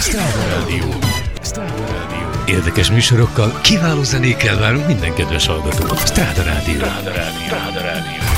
Stráda Rádió. Érdekes műsorokkal, kiváló zenékkel várunk minden kedves hallgatót. Stráda Rádió. Rádió. Stráda Rádió.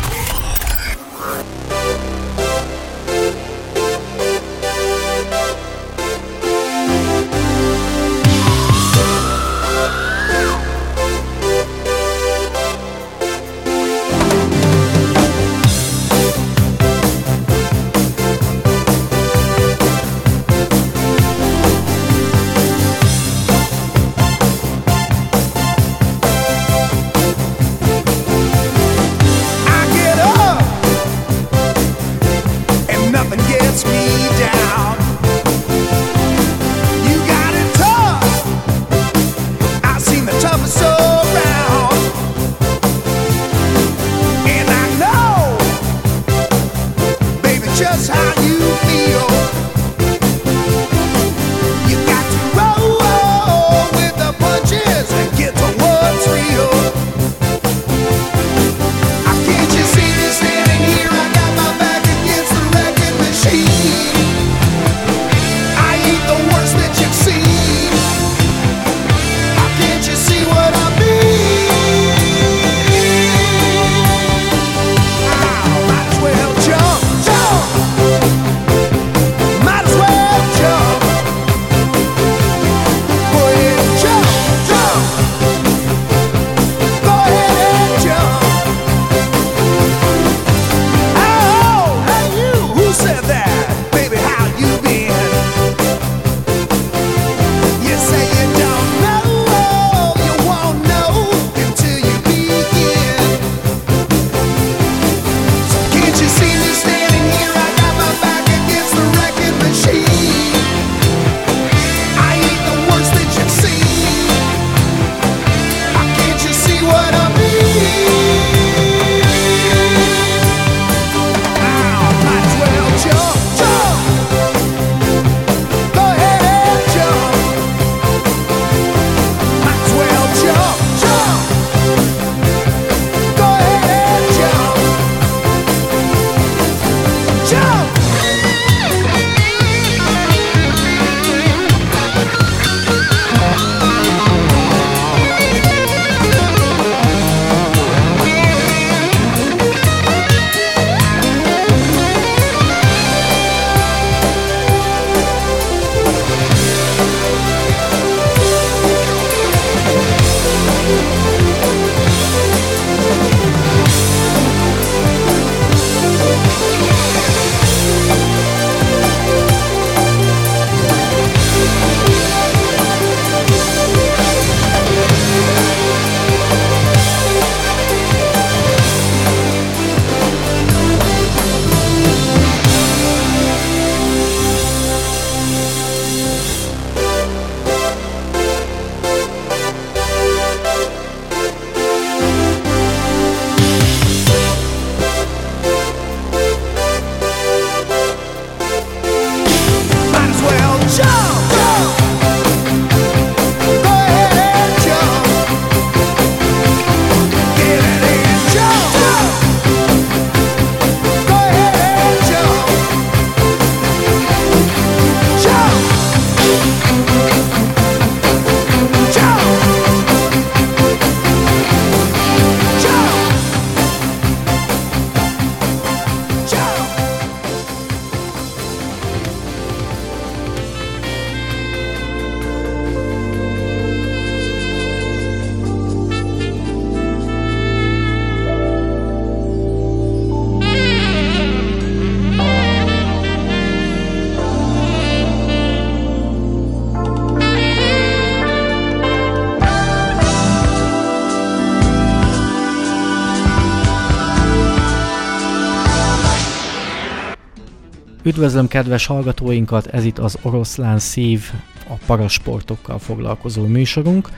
Üdvözlöm kedves hallgatóinkat, ez itt az Oroszlán Szív, a parasportokkal foglalkozó műsorunk.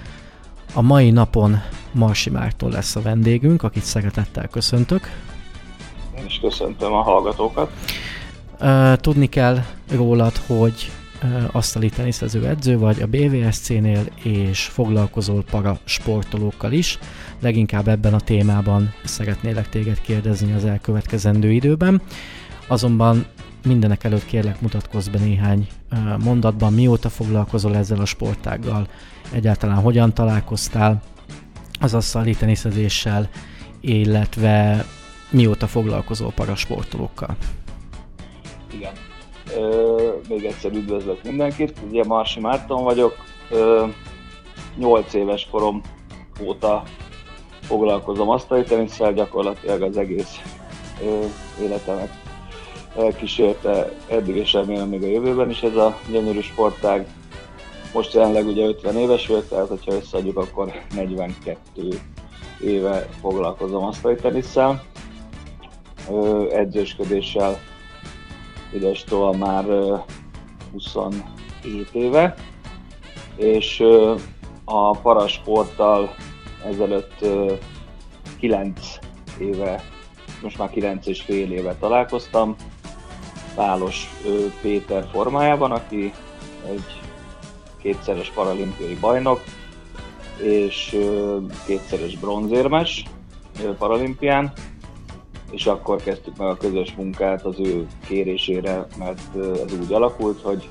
A mai napon Marsi Mártól lesz a vendégünk, akit szeretettel köszöntök. Én is köszöntöm a hallgatókat. Tudni kell rólad, hogy asztali teniszező edző vagy a BVSC-nél, és foglalkozol parasportolókkal is. Leginkább ebben a témában szeretnélek téged kérdezni az elkövetkezendő időben. azonban mindenek előtt kérlek mutatkozz be néhány mondatban, mióta foglalkozol ezzel a sportággal, egyáltalán hogyan találkoztál az asszali teniszezéssel, illetve mióta foglalkozol parasportolókkal. Igen. Ö, még egyszer üdvözlök mindenkit, ugye Marsi Márton vagyok, ö, 8 éves korom óta foglalkozom asztali tenisszel, gyakorlatilag az egész ö, életemet elkísérte eddig, és remélem még a jövőben is ez a gyönyörű sportág. Most jelenleg ugye 50 éves vagyok, tehát ha összeadjuk, akkor 42 éve foglalkozom asztali tenisszel. Edzősködéssel idestől már 27 éve, és a parasporttal ezelőtt 9 éve, most már 9 és fél éve találkoztam, Pálos Péter formájában, aki egy kétszeres paralimpiai bajnok, és kétszeres bronzérmes paralimpián, és akkor kezdtük meg a közös munkát az ő kérésére, mert ez úgy alakult, hogy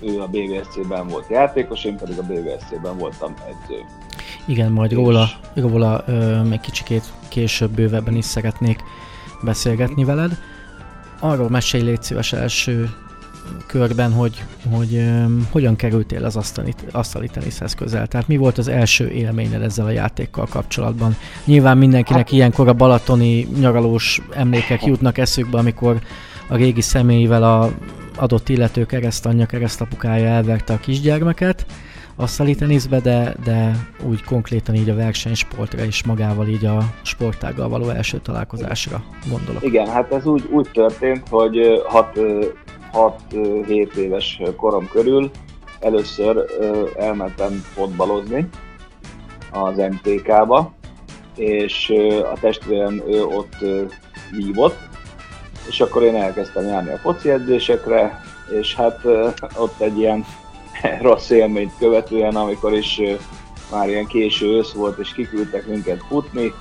ő a BVSC-ben volt játékos, én pedig a BVSC-ben voltam edző. Igen, majd róla, róla ö, egy kicsikét később bővebben is szeretnék beszélgetni veled. Arról mesélj légy szíves első körben, hogy, hogy um, hogyan kerültél az asztali, asztali teniszhez közel. Tehát mi volt az első élményed ezzel a játékkal kapcsolatban? Nyilván mindenkinek hát, ilyenkor a balatoni nyaralós emlékek jutnak eszükbe, amikor a régi személyével a adott illető keresztanyja, keresztapukája elverte a kisgyermeket asztali teniszbe, de, de úgy konkrétan így a versenysportra és magával így a sportággal való első találkozásra gondolok. Igen, hát ez úgy, úgy történt, hogy 6-7 éves korom körül először elmentem fotbalozni az MTK-ba, és a testvérem ő ott vívott, és akkor én elkezdtem járni a foci edzésekre, és hát ott egy ilyen rossz élményt követően, amikor is már ilyen késő ősz volt, és kiküldtek minket futni,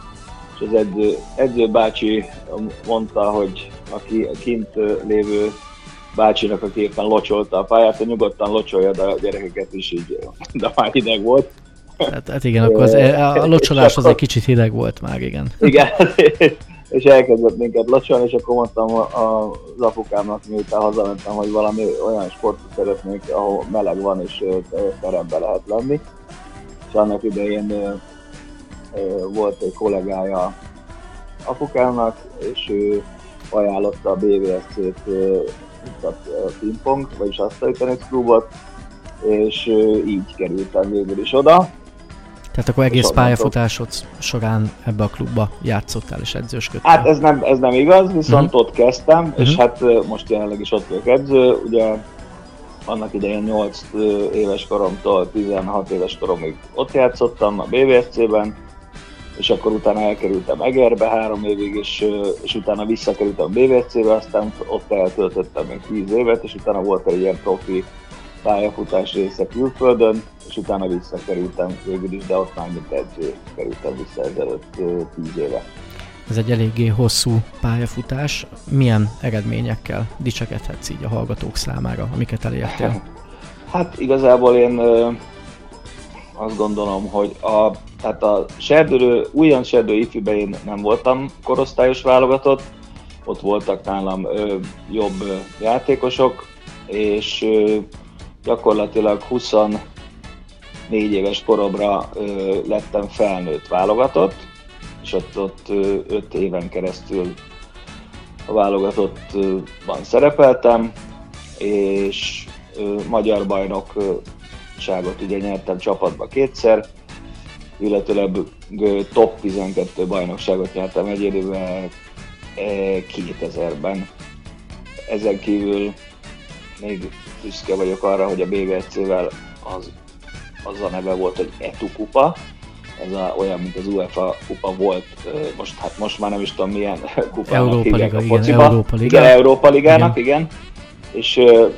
és az edző, edző bácsi mondta, hogy aki kint lévő bácsinak, aki éppen locsolta a pályát, hogy nyugodtan locsolja a gyerekeket is így, de már hideg volt. Hát, hát igen, akkor az, e- a locsolás az egy kicsit hideg volt már, igen. Igen, és elkezdett minket locsolni, és akkor mondtam az apukámnak, miután hazamentem, hogy valami olyan sportot szeretnék, ahol meleg van, és terembe lehet lenni. És annak idején volt egy kollégája apukámnak, és ő ajánlotta a BVSC-t a pingpong, vagyis asztali klubot, és így kerültem végül is oda. Tehát akkor egész pályafutásod során ebbe a klubba játszottál és edzősködtél? Hát ez nem, ez nem igaz, viszont uh-huh. ott kezdtem, uh-huh. és hát most jelenleg is ott vagyok edző. Ugye annak idején 8 éves koromtól 16 éves koromig ott játszottam a BVSC-ben, és akkor utána elkerültem Egerbe három évig, és, és utána visszakerültem a BVC-be, aztán ott eltöltöttem még 10 évet, és utána volt egy ilyen profi pályafutás része külföldön, és utána visszakerültem végül is, de ott már mint edző kerültem vissza ezelőtt 10 éve. Ez egy eléggé hosszú pályafutás. Milyen eredményekkel dicsekedhetsz így a hallgatók számára, amiket elértél? Hát igazából én azt gondolom, hogy a, tehát a serdülő, újon serdő ifjúben én nem voltam korosztályos válogatott, ott voltak nálam ö, jobb ö, játékosok, és ö, gyakorlatilag 24 éves koromra ö, lettem felnőtt válogatott, és ott, ott ö, 5 éven keresztül a válogatottban szerepeltem, és ö, magyar bajnok bajnokságot ugye nyertem csapatba kétszer, illetőleg top 12 bajnokságot nyertem egyéniben 2000-ben. Ezen kívül még büszke vagyok arra, hogy a BVSC-vel az, az a neve volt, hogy ETU kupa, ez a, olyan, mint az UEFA kupa volt, most, hát most már nem is tudom milyen kupának Európa hívják Liga, a igen. Európa Liga. Igen, Európa Ligának, igen. igen. És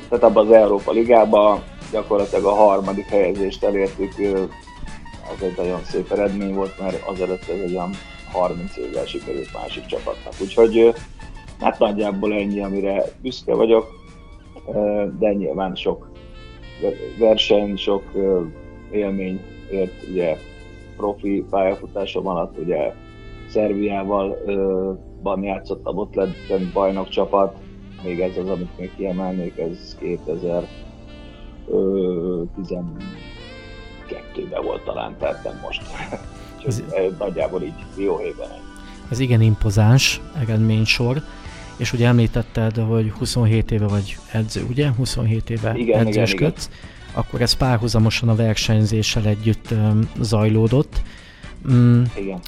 tehát abban az Európa Ligában gyakorlatilag a harmadik helyezést elértük, az egy nagyon szép eredmény volt, mert azelőtt ez egy olyan 30 évvel sikerült másik csapatnak. Úgyhogy Hát nagyjából ennyi, amire büszke vagyok, de nyilván sok verseny, sok élmény ért ugye profi pályafutásom alatt, ugye Szerbiával van játszottam, ott lett bajnok csapat, még ez az, amit még kiemelnék, ez 2012-ben volt talán, tehát nem most. ez, nagyjából így jó héten. Ez igen impozáns eredménysor, és ugye említetted, hogy 27 éve vagy edző, ugye? 27 éve igen, edzősködsz. Igen, igen. Akkor ez párhuzamosan a versenyzéssel együtt zajlódott. Mm, igen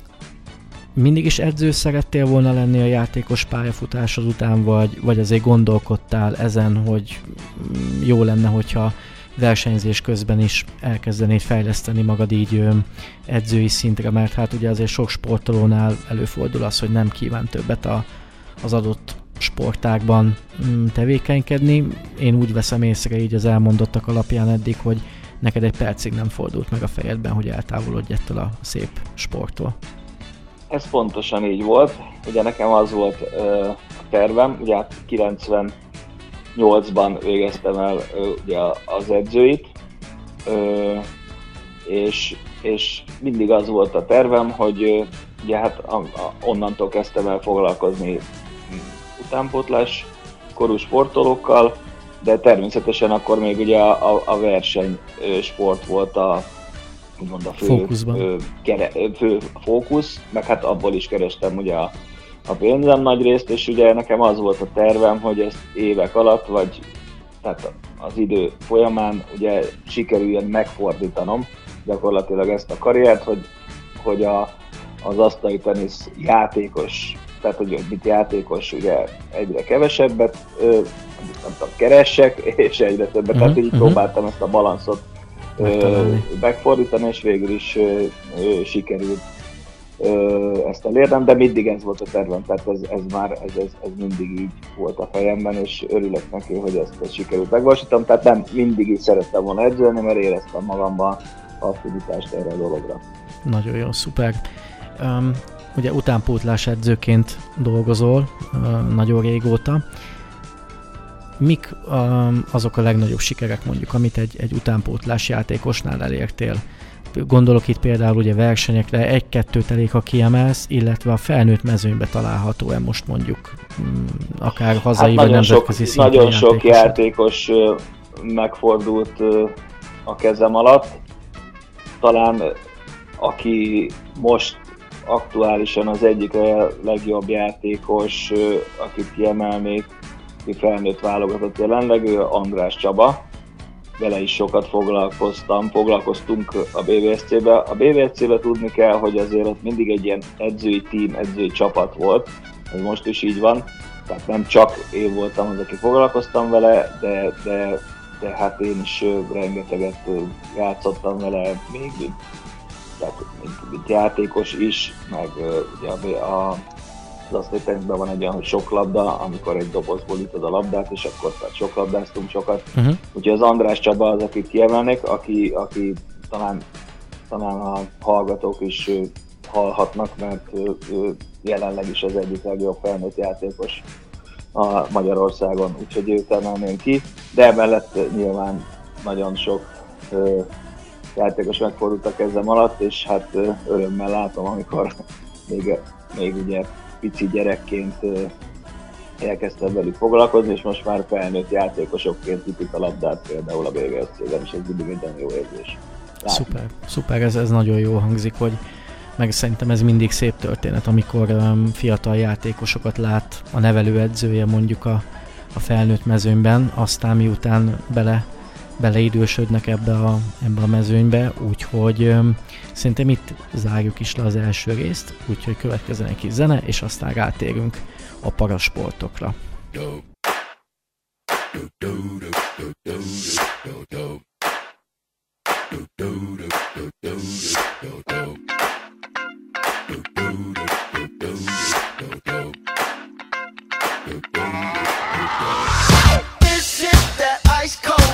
mindig is edző szerettél volna lenni a játékos pályafutásod után, vagy, vagy azért gondolkodtál ezen, hogy mm, jó lenne, hogyha versenyzés közben is elkezdenéd fejleszteni magad így edzői szintre, mert hát ugye azért sok sportolónál előfordul az, hogy nem kíván többet a, az adott sportákban mm, tevékenykedni. Én úgy veszem észre így az elmondottak alapján eddig, hogy neked egy percig nem fordult meg a fejedben, hogy eltávolodj ettől a szép sporttól. Ez pontosan így volt. Ugye nekem az volt ö, a tervem, ugye 98-ban végeztem el ö, ugye az edzőit, ö, és, és mindig az volt a tervem, hogy ö, ugye hát a, a, onnantól kezdtem el foglalkozni utánpótlás korú sportolókkal, de természetesen akkor még ugye a, a, a verseny sport volt a, úgymond a fő, Fókuszban. kere, fő fókusz, meg hát abból is kerestem ugye a, a pénzem nagy részt, és ugye nekem az volt a tervem, hogy ezt évek alatt, vagy tehát az idő folyamán ugye sikerüljön megfordítanom gyakorlatilag ezt a karriert, hogy, hogy a, az asztali tenisz játékos, tehát hogy mit játékos ugye egyre kevesebbet, nem tudom, keressek, és egyre többet, uh-huh, tehát így uh-huh. próbáltam ezt a balanszot megfordítani, és végül is sikerült ezt elérnem, de mindig ez volt a tervem, tehát ez, ez már ez, ez, ez mindig így volt a fejemben, és örülök neki, hogy ezt, ezt sikerült megvalósítom, tehát nem mindig is szerettem volna edzőni, mert éreztem magamban affinitást erre a dologra. Nagyon jó, szuper. Um, ugye utánpótlás edzőként dolgozol nagyon régóta mik azok a legnagyobb sikerek mondjuk, amit egy, egy utánpótlás játékosnál elértél? Gondolok itt például ugye versenyekre, egy-kettőt elég, ha kiemelsz, illetve a felnőtt mezőnybe található-e most mondjuk mm, akár hazai hát vagy nemzetközi sok, Nagyon sok játékos megfordult a kezem alatt. Talán aki most aktuálisan az egyik a legjobb játékos, akit kiemelnék, aki felnőtt válogatott jelenleg, ő András Csaba. Vele is sokat foglalkoztam, foglalkoztunk a BVSC-be. A BVSC-be tudni kell, hogy azért ott mindig egy ilyen edzői tím, edzői csapat volt. Ez most is így van. Tehát nem csak én voltam az, aki foglalkoztam vele, de, de, de hát én is rengeteget játszottam vele még tehát mint, mint játékos is, meg ugye a, a az asztaliteniszben van egy olyan, hogy sok labda, amikor egy dobozból ütod a labdát, és akkor tehát sok labdáztunk sokat. Uh-huh. Úgyhogy az András Csaba az, akit kiemelnék, aki, aki talán, talán a hallgatók is hallhatnak, mert ő, ő jelenleg is az egyik legjobb felnőtt játékos a Magyarországon, úgyhogy őt emelném ki, de emellett nyilván nagyon sok ö, játékos megfordult a kezem alatt, és hát örömmel látom, amikor még, még ugye pici gyerekként elkezdtem velük foglalkozni, és most már felnőtt játékosokként ütik a labdát például a BVSC-ben, és ez mindig egy jó érzés. Látni. Szuper, szuper, ez, ez nagyon jó hangzik, hogy meg szerintem ez mindig szép történet, amikor um, fiatal játékosokat lát a nevelőedzője mondjuk a, a felnőtt mezőnyben, aztán miután bele beleidősödnek ebbe a, ebbe a mezőnybe, úgyhogy um, szerintem itt zárjuk is le az első részt, úgyhogy következzen egy kis zene, és aztán rátérünk a parasportokra.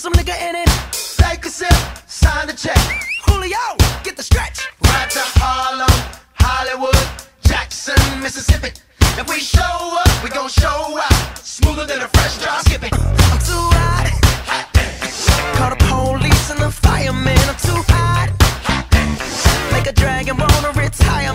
some nigga in it. Take a sip, sign the check. Julio, get the stretch. Right to Harlem, Hollywood, Jackson, Mississippi. If we show up, we gon' show out. Smoother than a fresh drop. Skip it. I'm too hot. Call the police and the fireman. I'm too hot. Make a dragon wanna retire,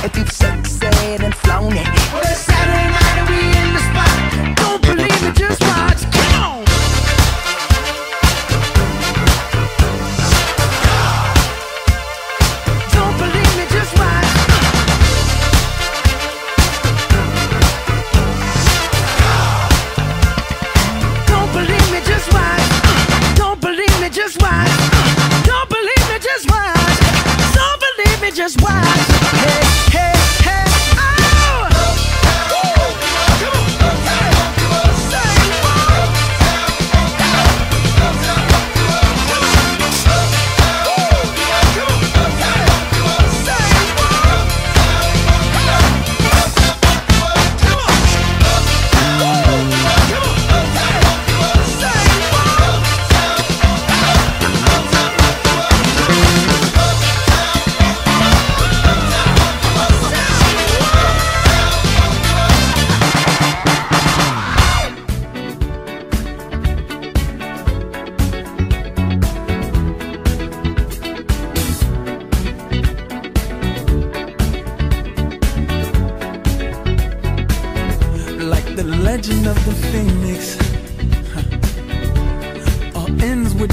If you sexed and flown it. Well, it's Saturday night and we in the spot. Don't believe it, just watch. Come on. Don't believe me, just watch. Don't believe me, just watch. Don't believe me, just watch. Don't believe me, just watch. Don't believe me, just watch.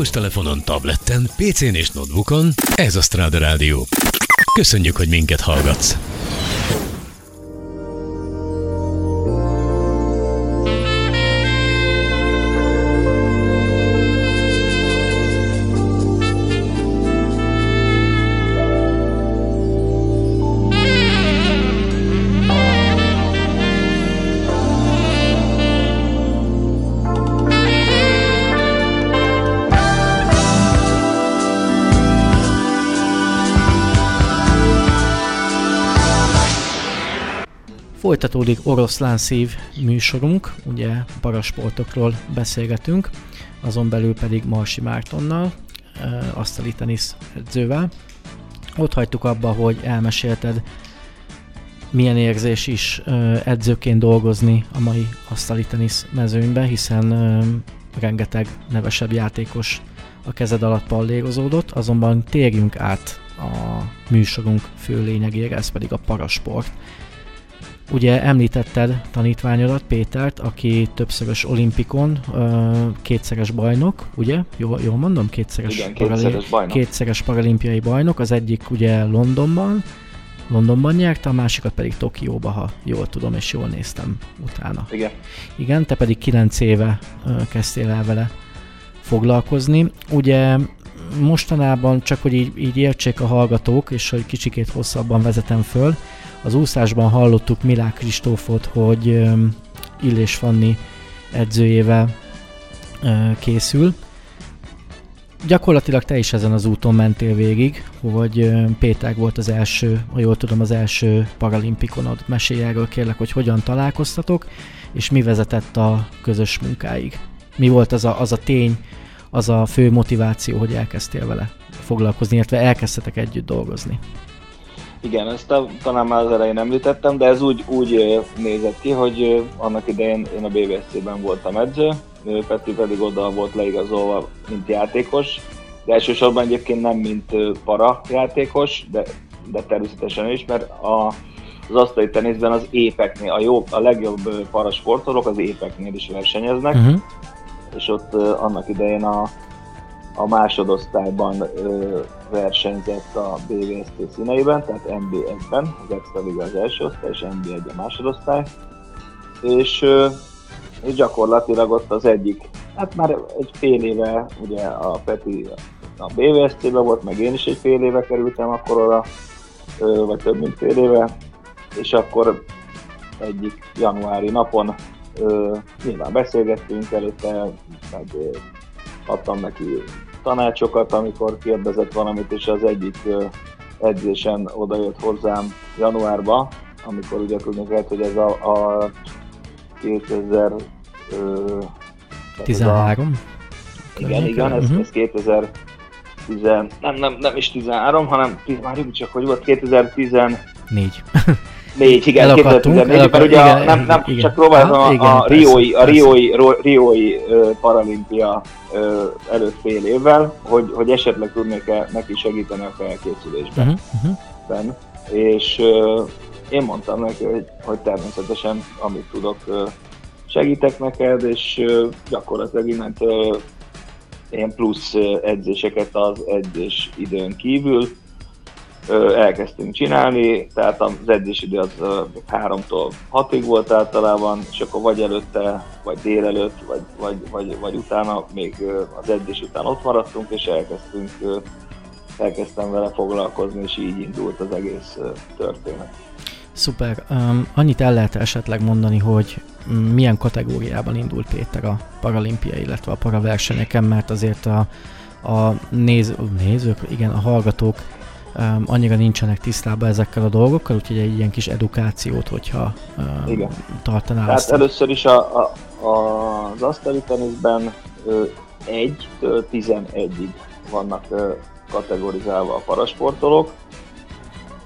Okostelefonon, tableten, PC-n és notebookon, ez a Strada Rádió. Köszönjük, hogy minket hallgatsz. Folytatódik Oroszlán szív műsorunk, ugye parasportokról beszélgetünk, azon belül pedig Marsi Mártonnal, asztali tenisz edzővel. Ott hagytuk abba, hogy elmesélted, milyen érzés is edzőként dolgozni a mai asztali tenisz mezőnyben, hiszen rengeteg nevesebb játékos a kezed alatt pallérozódott, azonban térjünk át a műsorunk fő lényegére, ez pedig a parasport. Ugye említetted tanítványodat, Pétert, aki többszörös olimpikon, kétszeres bajnok, ugye? Jól, jól mondom? Kétszeres, Igen, kétszeres bajnok. kétszeres paralimpiai bajnok, az egyik ugye Londonban, Londonban nyerte, a másikat pedig Tokióba, ha jól tudom és jól néztem utána. Igen. Igen, te pedig 9 éve kezdtél el vele foglalkozni. Ugye mostanában, csak hogy így, így értsék a hallgatók, és hogy kicsikét hosszabban vezetem föl, az úszásban hallottuk Milák Kristófot, hogy Illés Fanni edzőjével készül. Gyakorlatilag te is ezen az úton mentél végig, hogy Péter volt az első, ha jól tudom, az első paralimpikonod. Mesélj erről kérlek, hogy hogyan találkoztatok, és mi vezetett a közös munkáig. Mi volt az a, az a tény, az a fő motiváció, hogy elkezdtél vele foglalkozni, illetve elkezdtetek együtt dolgozni. Igen, ezt a, talán már az elején említettem, de ez úgy, úgy nézett ki, hogy annak idején én a BVSC-ben voltam edző, Peti pedig oda volt leigazolva, mint játékos, de elsősorban egyébként nem mint para játékos, de, de természetesen is, mert a, az asztali teniszben az épeknél, a, jobb, a legjobb para sportolók az épeknél is versenyeznek, Uh-huh. és ott annak idején a, a másodosztályban ö, versenyzett a BVST színeiben, tehát NB1-ben, az Extra Liga az első osztály, és NB1 a másodosztály, és, és gyakorlatilag ott az egyik, hát már egy fél éve, ugye a Peti a BVST-ben volt, meg én is egy fél éve kerültem akkor oda, vagy több mint fél éve, és akkor egyik januári napon nyilván beszélgettünk előtte, meg adtam neki tanácsokat, amikor kérdezett valamit, és az egyik edzésen odajött hozzám januárba, amikor ugye tudni kellett, hogy ez a, a 2000 ö, tehát ez a- 13. igen, igen, ez, Mhm. ez 2010, nem, nem, nem is 13, hanem várjunk csak, hogy volt 2014, Négy. igen, Elakadtunk, 2014, mert ugye a, igen, nem, nem igen. csak próbáltam a, igen, a Riói, a. Riói, Riói ö, paralimpia ö, előtt fél évvel, hogy, hogy esetleg tudnék-e neki segíteni a felkészülésben. Uh-huh. Uh-huh. És ö, én mondtam neki, hogy, hogy természetesen amit tudok ö, segítek neked, és ö, gyakorlatilag innentől ilyen plusz edzéseket az edzés időn kívül elkezdtünk csinálni, tehát az edzésidő az ö, háromtól hatig volt általában, és akkor vagy előtte, vagy délelőtt, vagy, vagy, vagy, vagy utána, még az edzés után ott maradtunk, és elkezdtünk elkezdtem vele foglalkozni, és így indult az egész történet. Szuper. Um, annyit el lehet esetleg mondani, hogy milyen kategóriában indult Péter a paralimpia, illetve a paraversenyeken, mert azért a, a néz, nézők, igen, a hallgatók um, annyira nincsenek tisztában ezekkel a dolgokkal, úgyhogy egy ilyen kis edukációt, hogyha um, Igen. tartanál Tehát azt. először is a, a, a, az asztali teniszben 1-től 11-ig vannak ö, kategorizálva a parasportolók,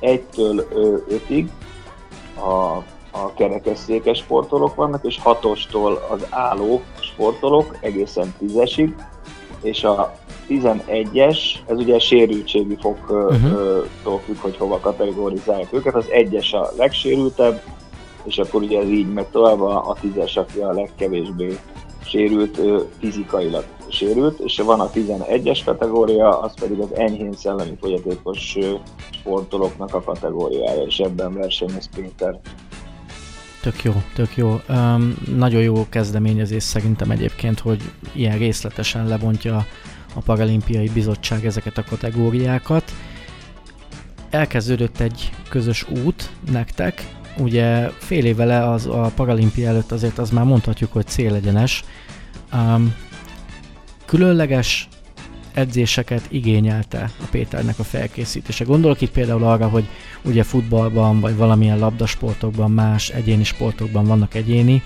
1-től 5-ig a, a kerekesszékes sportolók vannak, és 6-ostól az álló sportolók egészen 10-esig, és a 11-es, ez ugye sérültségi foktól Mhm. uh-huh. függ, hogy hova kategorizálják őket, az 1-es a legsérültebb, és akkor ugye ez így megy tovább, a, a 10-es, aki a legkevésbé sérült fizikailag. Sérült, és van a 11-es kategória, az pedig az enyhén szellemi fogyatékos sportolóknak a kategóriája, és ebben versenyez Péter. Tök jó, tök jó. Um, nagyon jó kezdeményezés szerintem egyébként, hogy ilyen részletesen lebontja a Paralimpiai Bizottság ezeket a kategóriákat. Elkezdődött egy közös út nektek, ugye fél éve le az a Paralimpia előtt azért az már mondhatjuk, hogy célegyenes. Um, különleges edzéseket igényelte a Péternek a felkészítése. Gondolok itt például arra, hogy ugye futballban vagy valamilyen labdasportokban, más egyéni sportokban vannak egyéni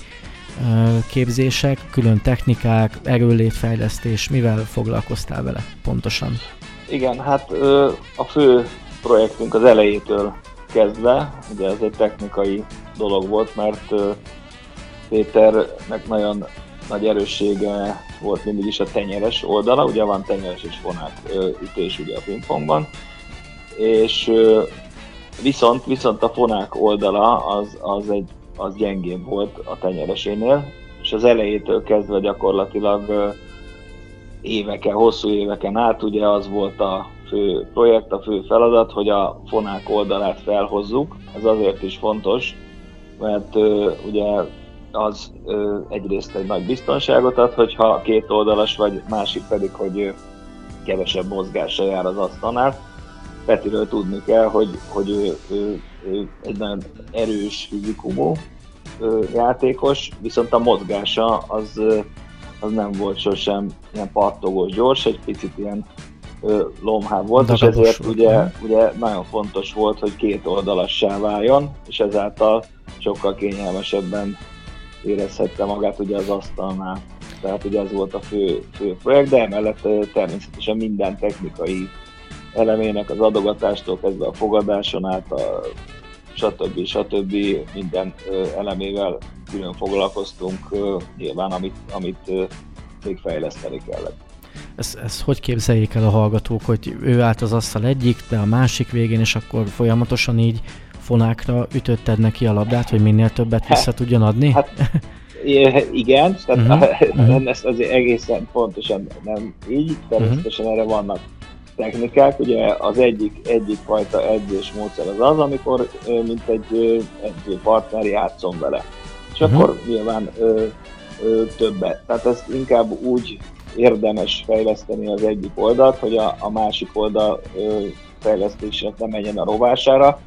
képzések, külön technikák, erőlétfejlesztés, mivel foglalkoztál vele pontosan? Igen, hát a fő projektünk az elejétől kezdve, ugye ez egy technikai dolog volt, mert Péternek nagyon nagy erőssége volt mindig is a tenyeres oldala, ugye van tenyeres és fonák ö, ütés ugye a pingpongban, és viszont, viszont a fonák oldala az, az, egy, az gyengébb volt a tenyeresénél, és az elejétől kezdve gyakorlatilag éveken, hosszú éveken át ugye az volt a fő projekt, a fő feladat, hogy a fonák oldalát felhozzuk. Ez azért is fontos, mert ugye az ö, egyrészt egy nagy biztonságot ad, hogyha két oldalas vagy, másik pedig, hogy ö, kevesebb mozgása jár az asztalnál. Petiről tudni kell, hogy, hogy ő, ő, ő egy nagyon erős fizikumú ö, játékos, viszont a mozgása az, az nem volt sosem ilyen pattogós, gyors, egy picit ilyen ö, lomhább volt, és Dagagos ezért volt, ugye, ugye nagyon fontos volt, hogy két oldalassá váljon, és ezáltal sokkal kényelmesebben érezhette magát ugye az asztalnál. Tehát ugye ez volt a fő, fő projekt, de emellett természetesen minden technikai elemének az adogatástól kezdve a fogadáson át, a stb. stb. minden elemével külön foglalkoztunk, nyilván amit, amit még fejleszteni kellett. Ezt, ezt hogy képzeljék el a hallgatók, hogy ő állt az asztal egyik, de a másik végén, és akkor folyamatosan így fonákra ütötted neki a labdát, hogy minél többet vissza tudjon adni? Hát, igen, tehát uh-huh. mhm. ezt azért egészen pontosan nem így, természetesen uh-huh. erre vannak technikák, ugye az egyik, egyik fajta edzés módszer az az, amikor mint egy edző partner játszom vele. És uh-huh. akkor nyilván ö, ö, többet. Tehát ezt inkább úgy érdemes fejleszteni az egyik oldalt, hogy a, a másik oldal ö, fejlesztésének nem menjen a rovására,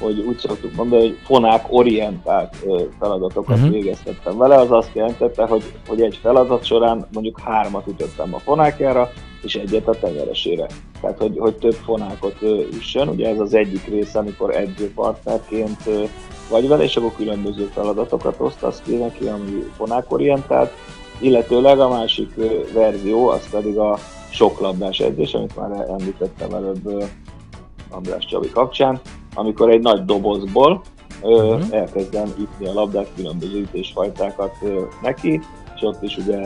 hogy úgy szoktuk mondani, hogy fonák orientált feladatokat uh-huh. végeztettem vele, az azt jelentette, hogy, hogy egy feladat során mondjuk hármat ütöttem a fonákjára, és egyet a tenyeresére. Tehát, hogy, hogy több fonákot üssön, ugye ez az egyik része, amikor edzőpartnerként vagy vele, és akkor különböző feladatokat osztasz ki neki, ami fonákorientált, illetőleg a másik verzió, az pedig a soklabdás edzés, amit már említettem előbb András Csabi kapcsán, amikor egy nagy dobozból uh-huh. elkezdem ütni a labdát, különböző ütésfajtákat neki, és ott is ugye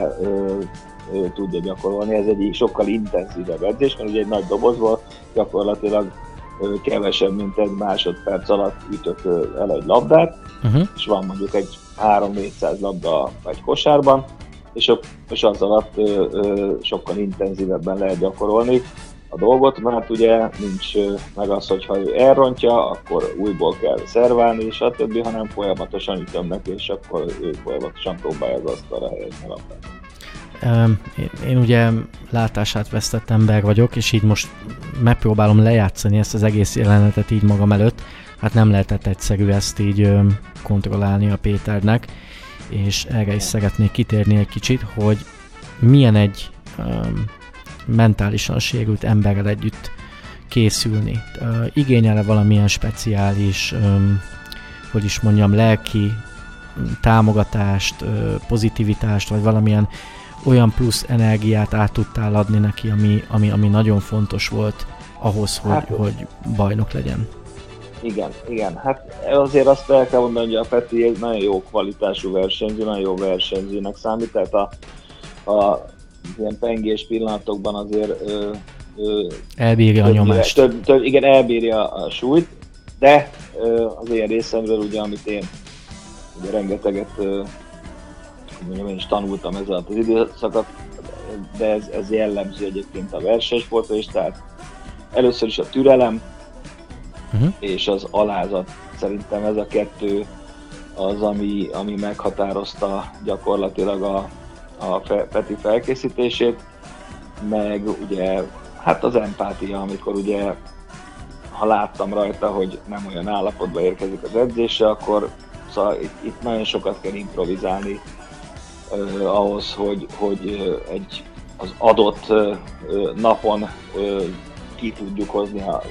tudja gyakorolni. Ez egy sokkal intenzívebb edzés, mert ugye egy nagy dobozból gyakorlatilag kevesebb, mint egy másodperc alatt ütök el egy labdát, Uh-huh. és van mondjuk egy 3-400 labda egy kosárban, és, és az alatt ö, ö, sokkal intenzívebben lehet gyakorolni a dolgot, mert ugye nincs meg az, hogy ha ő elrontja, akkor újból kell szerválni, többi, hanem folyamatosan ütöm neki, és akkor ő folyamatosan próbálja az asztalra helyezni a labdát. Én, én ugye látását vesztett ember vagyok, és így most megpróbálom lejátszani ezt az egész jelenetet így magam előtt. Hát nem lehetett egyszerű ezt így kontrollálni a Péternek, és erre is szeretnék kitérni egy kicsit, hogy milyen egy öm, mentálisan sérült emberrel együtt készülni. Igényel-e valamilyen speciális, öm, hogy is mondjam, lelki támogatást, pozitivitást, vagy valamilyen olyan plusz energiát át tudtál adni neki, ami, ami, ami nagyon fontos volt ahhoz, hogy, Hát- hogy bajnok legyen. Igen, igen. Hát azért azt el kell mondani, hogy a Peti egy nagyon jó kvalitású versenyző, nagyon jó versenyzőnek számít, tehát a, a ilyen pengés pillanatokban azért ö, ö, Elbírja a többnyire- nyomást. Több, több, igen, elbírja a súlyt, de ö, az én részemről ugye, amit én ugye rengeteget ö, mondjam, én is tanultam ezzel az időszakot, de ez, ez jellemző egyébként a versenysportra is, tehát először is a türelem Uh-huh. és az alázat. Szerintem ez a kettő az, ami, ami meghatározta gyakorlatilag a, a Peti felkészítését, meg ugye hát az empátia, amikor ugye ha láttam rajta, hogy nem olyan állapotba érkezik az edzésre, akkor szóval itt, itt nagyon sokat kell improvizálni eh, ahhoz, hogy, hogy egy az adott eh, napon eh, ki tudjuk hozni a,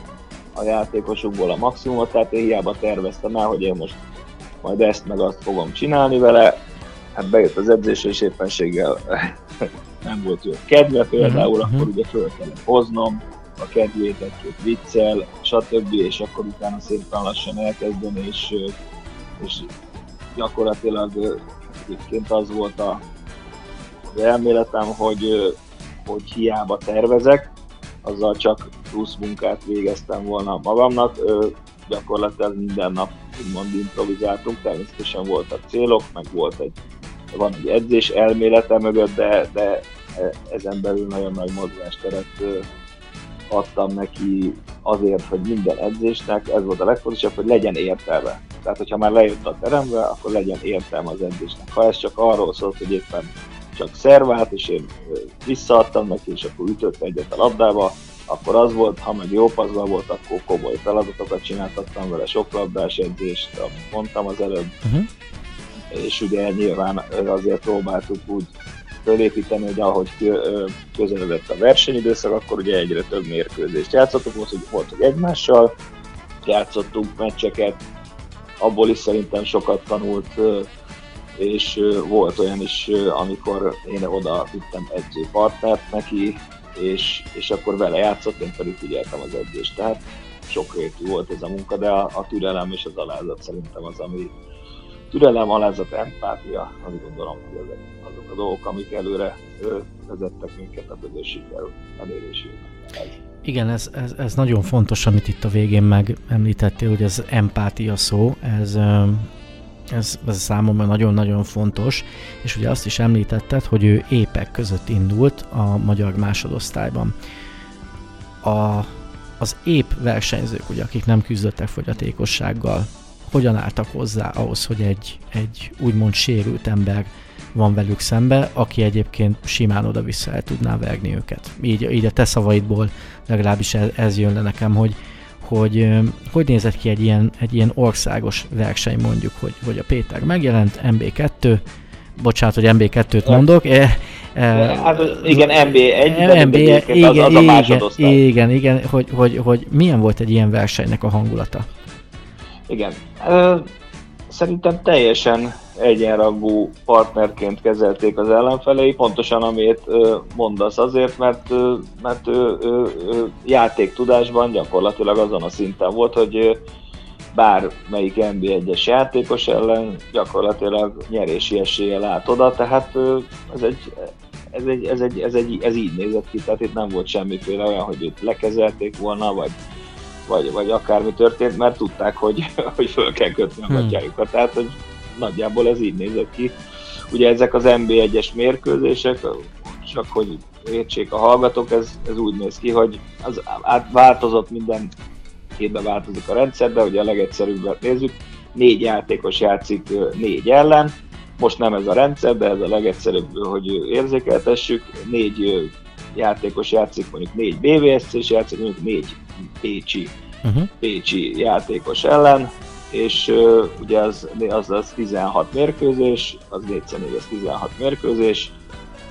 a játékosukból a maximumot, tehát én hiába terveztem el, hogy én most majd ezt meg azt fogom csinálni vele, hát bejött az edzésre, és éppenséggel nem volt jó kedve például, Mhm, akkor mhm. ugye föl kellett hoznom a kedvét egy-két viccel, stb. és akkor utána szépen lassan elkezdeni, és, és gyakorlatilag egyébként az volt a, az elméletem, hogy, hogy hiába tervezek, azzal csak plusz munkát végeztem volna magamnak. Gyakorlatilag minden nap úgymond improvizáltunk, természetesen voltak célok, meg volt egy, van egy edzés elmélete mögött, de, de ezen belül nagyon nagy mozgásteret adtam neki azért, hogy minden edzésnek, ez volt a legfontosabb, hogy legyen értelme. Tehát, hogyha már lejött a terembe, akkor legyen értelme az edzésnek. Ha ez csak arról szólt, hogy éppen csak szervált, és én visszaadtam neki, és akkor ütött egyet a labdába, akkor az volt, ha meg jó paszban volt, akkor komoly feladatokat csináltattam vele, sok labdás edzést, mondtam az előbb, Uh-huh. És ugye nyilván azért próbáltuk úgy fölépíteni, hogy ahogy közeledett a versenyidőszak, akkor ugye egyre több mérkőzést játszottuk, volt, hogy, volt, egymással játszottunk meccseket, abból is szerintem sokat tanult, és volt olyan is, amikor én oda vittem edző partnert neki, és, és akkor vele játszott, én pedig figyeltem az edzést. Tehát sokrétű volt ez a munka, de a, a türelem és az alázat szerintem az, ami türelem, alázat, empátia, azt gondolom, hogy ezek azok a dolgok, amik előre vezettek minket a közös siker elérésének. Ez. Igen, ez, ez, ez nagyon fontos, amit itt a végén megemlítettél, hogy ez empátia szó, ez, ez, ez számomra nagyon-nagyon fontos, és ugye azt is említetted, hogy ő épek között indult a magyar másodosztályban. A, az ép versenyzők, ugye, akik nem küzdöttek fogyatékossággal, hogyan álltak hozzá ahhoz, hogy egy, egy úgymond sérült ember van velük szembe, aki egyébként simán oda-vissza el tudná verni őket. Így, így a te szavaidból legalábbis ez, ez jön le nekem, hogy hogy hogy nézett ki egy ilyen, egy ilyen országos verseny mondjuk, hogy, hogy a Péter megjelent, MB2, bocsánat, hogy MB2-t mondok, e, e, Hát igen, MB1, de MB, az, igen, az a igen, igen, igen, hogy, hogy, hogy milyen volt egy ilyen versenynek a hangulata? Igen. Szerintem teljesen egyenrangú partnerként kezelték az ellenfelei, pontosan amit mondasz azért, mert, mert ő, ő, ő játéktudásban gyakorlatilag azon a szinten volt, hogy bármelyik NB1-es játékos ellen gyakorlatilag nyerési eséllyel állt oda, tehát ez egy, ez, egy, ez, egy, ez, egy, ez így nézett ki, tehát itt nem volt semmiféle olyan, hogy őt lekezelték volna, vagy, vagy, vagy akármi történt, mert tudták, hogy, hogy föl kell kötni a Hmm. gatyájukat, tehát hogy nagyjából ez így nézett ki. Ugye ezek az NB1-es mérkőzések, csak hogy értsék a hallgatók, ez, ez úgy néz ki, hogy az át, változott minden évben változik a rendszer, de ugye a legegyszerűbbet nézzük, négy játékos játszik négy ellen, most nem ez a rendszer, de ez a legegyszerűbb, hogy érzékeltessük, négy játékos játszik, mondjuk négy BVSC-s játszik, mondjuk négy Pécsi Uh-huh. pécsi játékos ellen, és uh, ugye az, az, az 16 mérkőzés, az 4 x az 16 mérkőzés,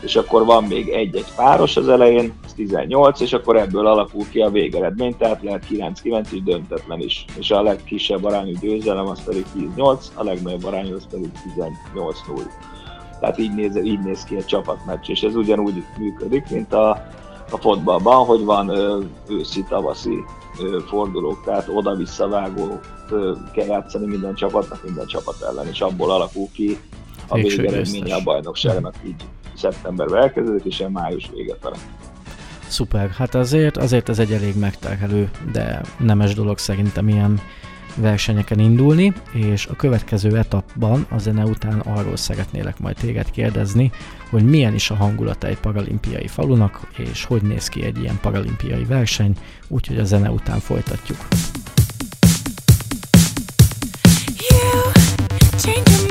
és akkor van még egy-egy páros az elején, az 18, és akkor ebből alakul ki a végeredmény, tehát lehet 9-9 is döntetlen is, és a legkisebb arányú győzelem az pedig 10-8, a legnagyobb arányú az pedig 18-0. Tehát így néz, így néz ki egy csapatmeccs, és ez ugyanúgy működik, mint a, a fotballban, hogy van őszi-tavaszi fordulók, tehát oda-visszavágó kell játszani minden csapatnak, minden csapat ellen, és abból alakul ki a végeredménye a bajnokságnak, így szeptemberben elkezdődik, és ilyen május vége fele. Szuper, hát azért, azért ez egy elég megterhelő, de nemes dolog szerintem ilyen versenyeken indulni, és a következő etapban a zene után arról szeretnélek majd téged kérdezni, hogy milyen is a hangulata egy paralimpiai falunak, és hogy néz ki egy ilyen paralimpiai verseny, úgyhogy a zene után folytatjuk. You change your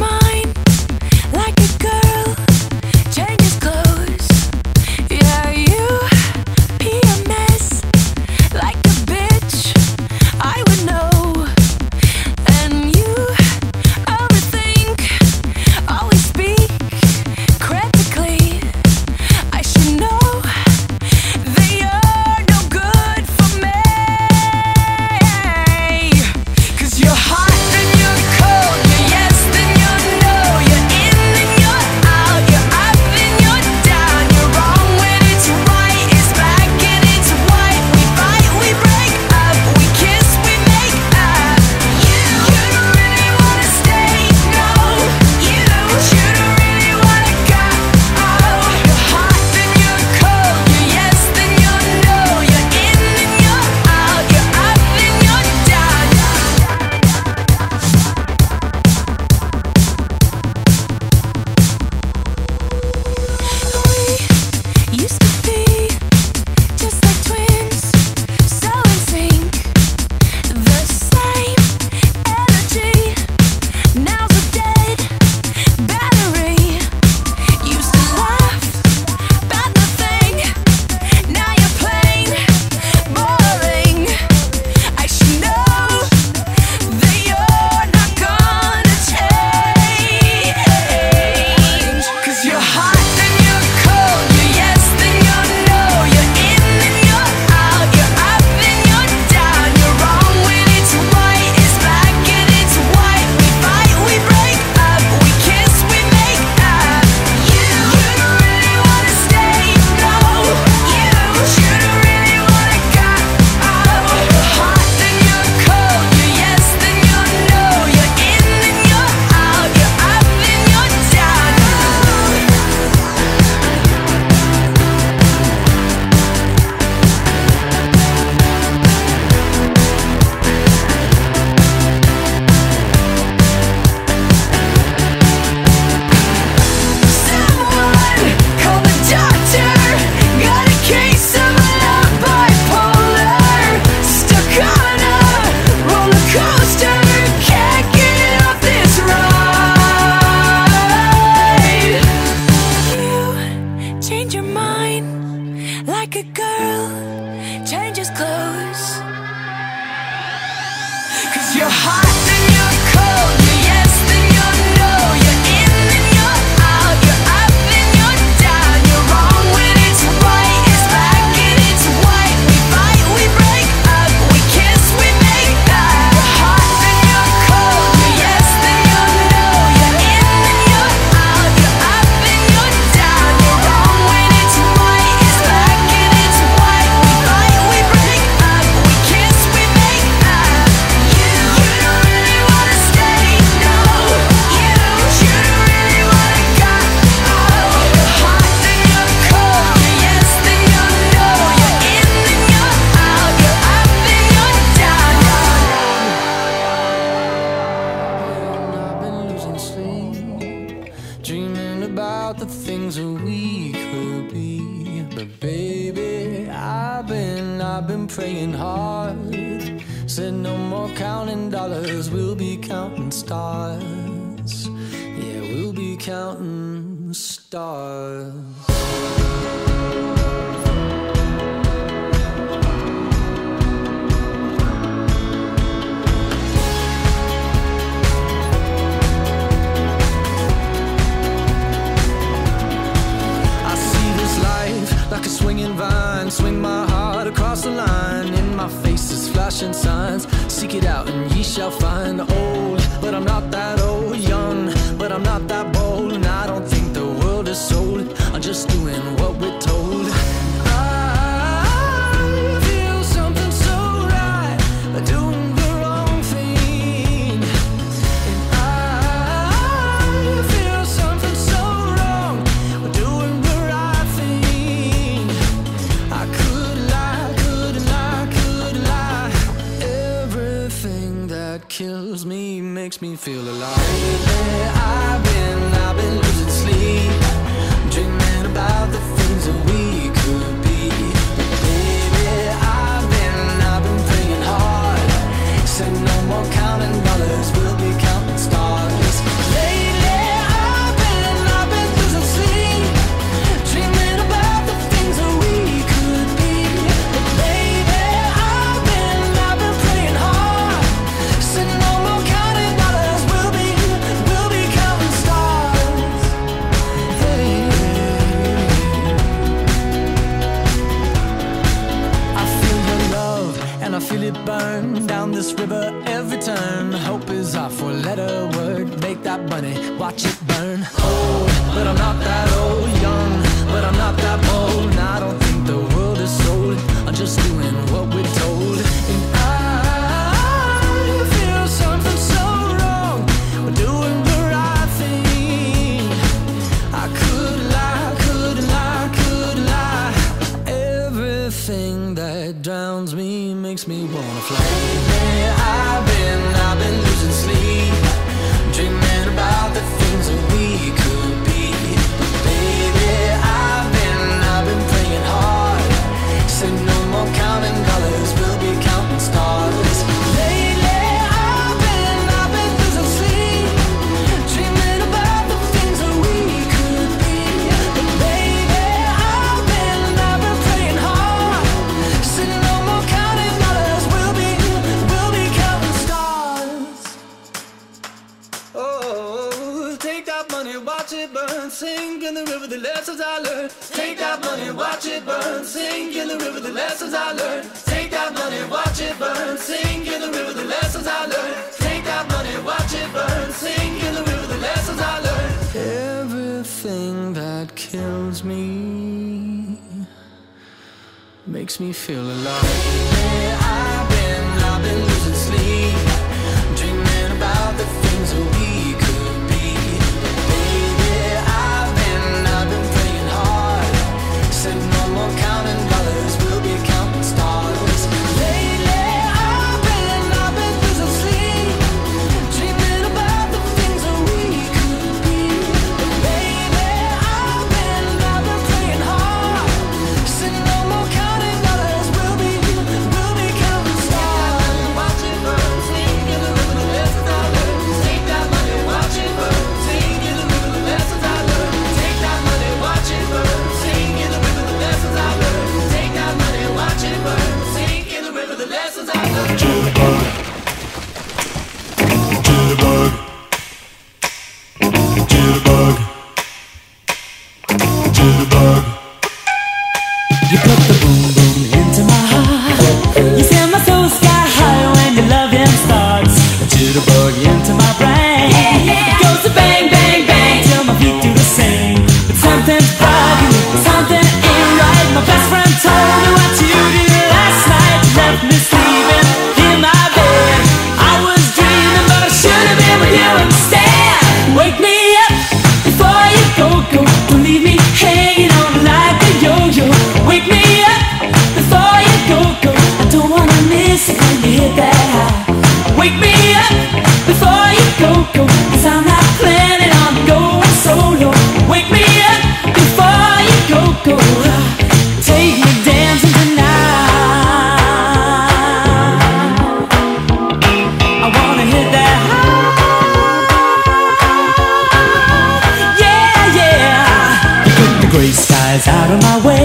out of my way.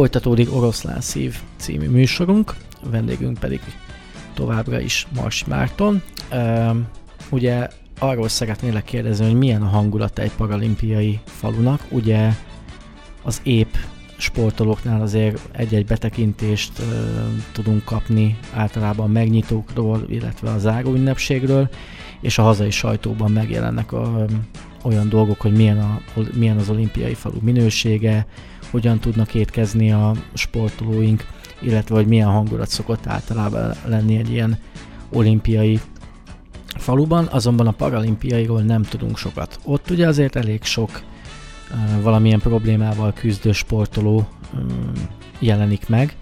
Folytatódik Oroszlán Szív című műsorunk, vendégünk pedig továbbra is Marsi Márton. Üm, ugye arról szeretnélek kérdezni, hogy milyen a hangulata egy paralimpiai falunak. Ugye az ép sportolóknál azért egy-egy betekintést ö, tudunk kapni általában megnyitókról, illetve a záró ünnepségről, és a hazai sajtóban megjelennek a, ö, olyan dolgok, hogy milyen, a, milyen az olimpiai falu minősége, hogyan tudnak étkezni a sportolóink, illetve hogy milyen hangulat szokott általában lenni egy ilyen olimpiai faluban, azonban a paralimpiairól nem tudunk sokat. Ott ugye azért elég sok valamilyen problémával küzdő sportoló jelenik meg.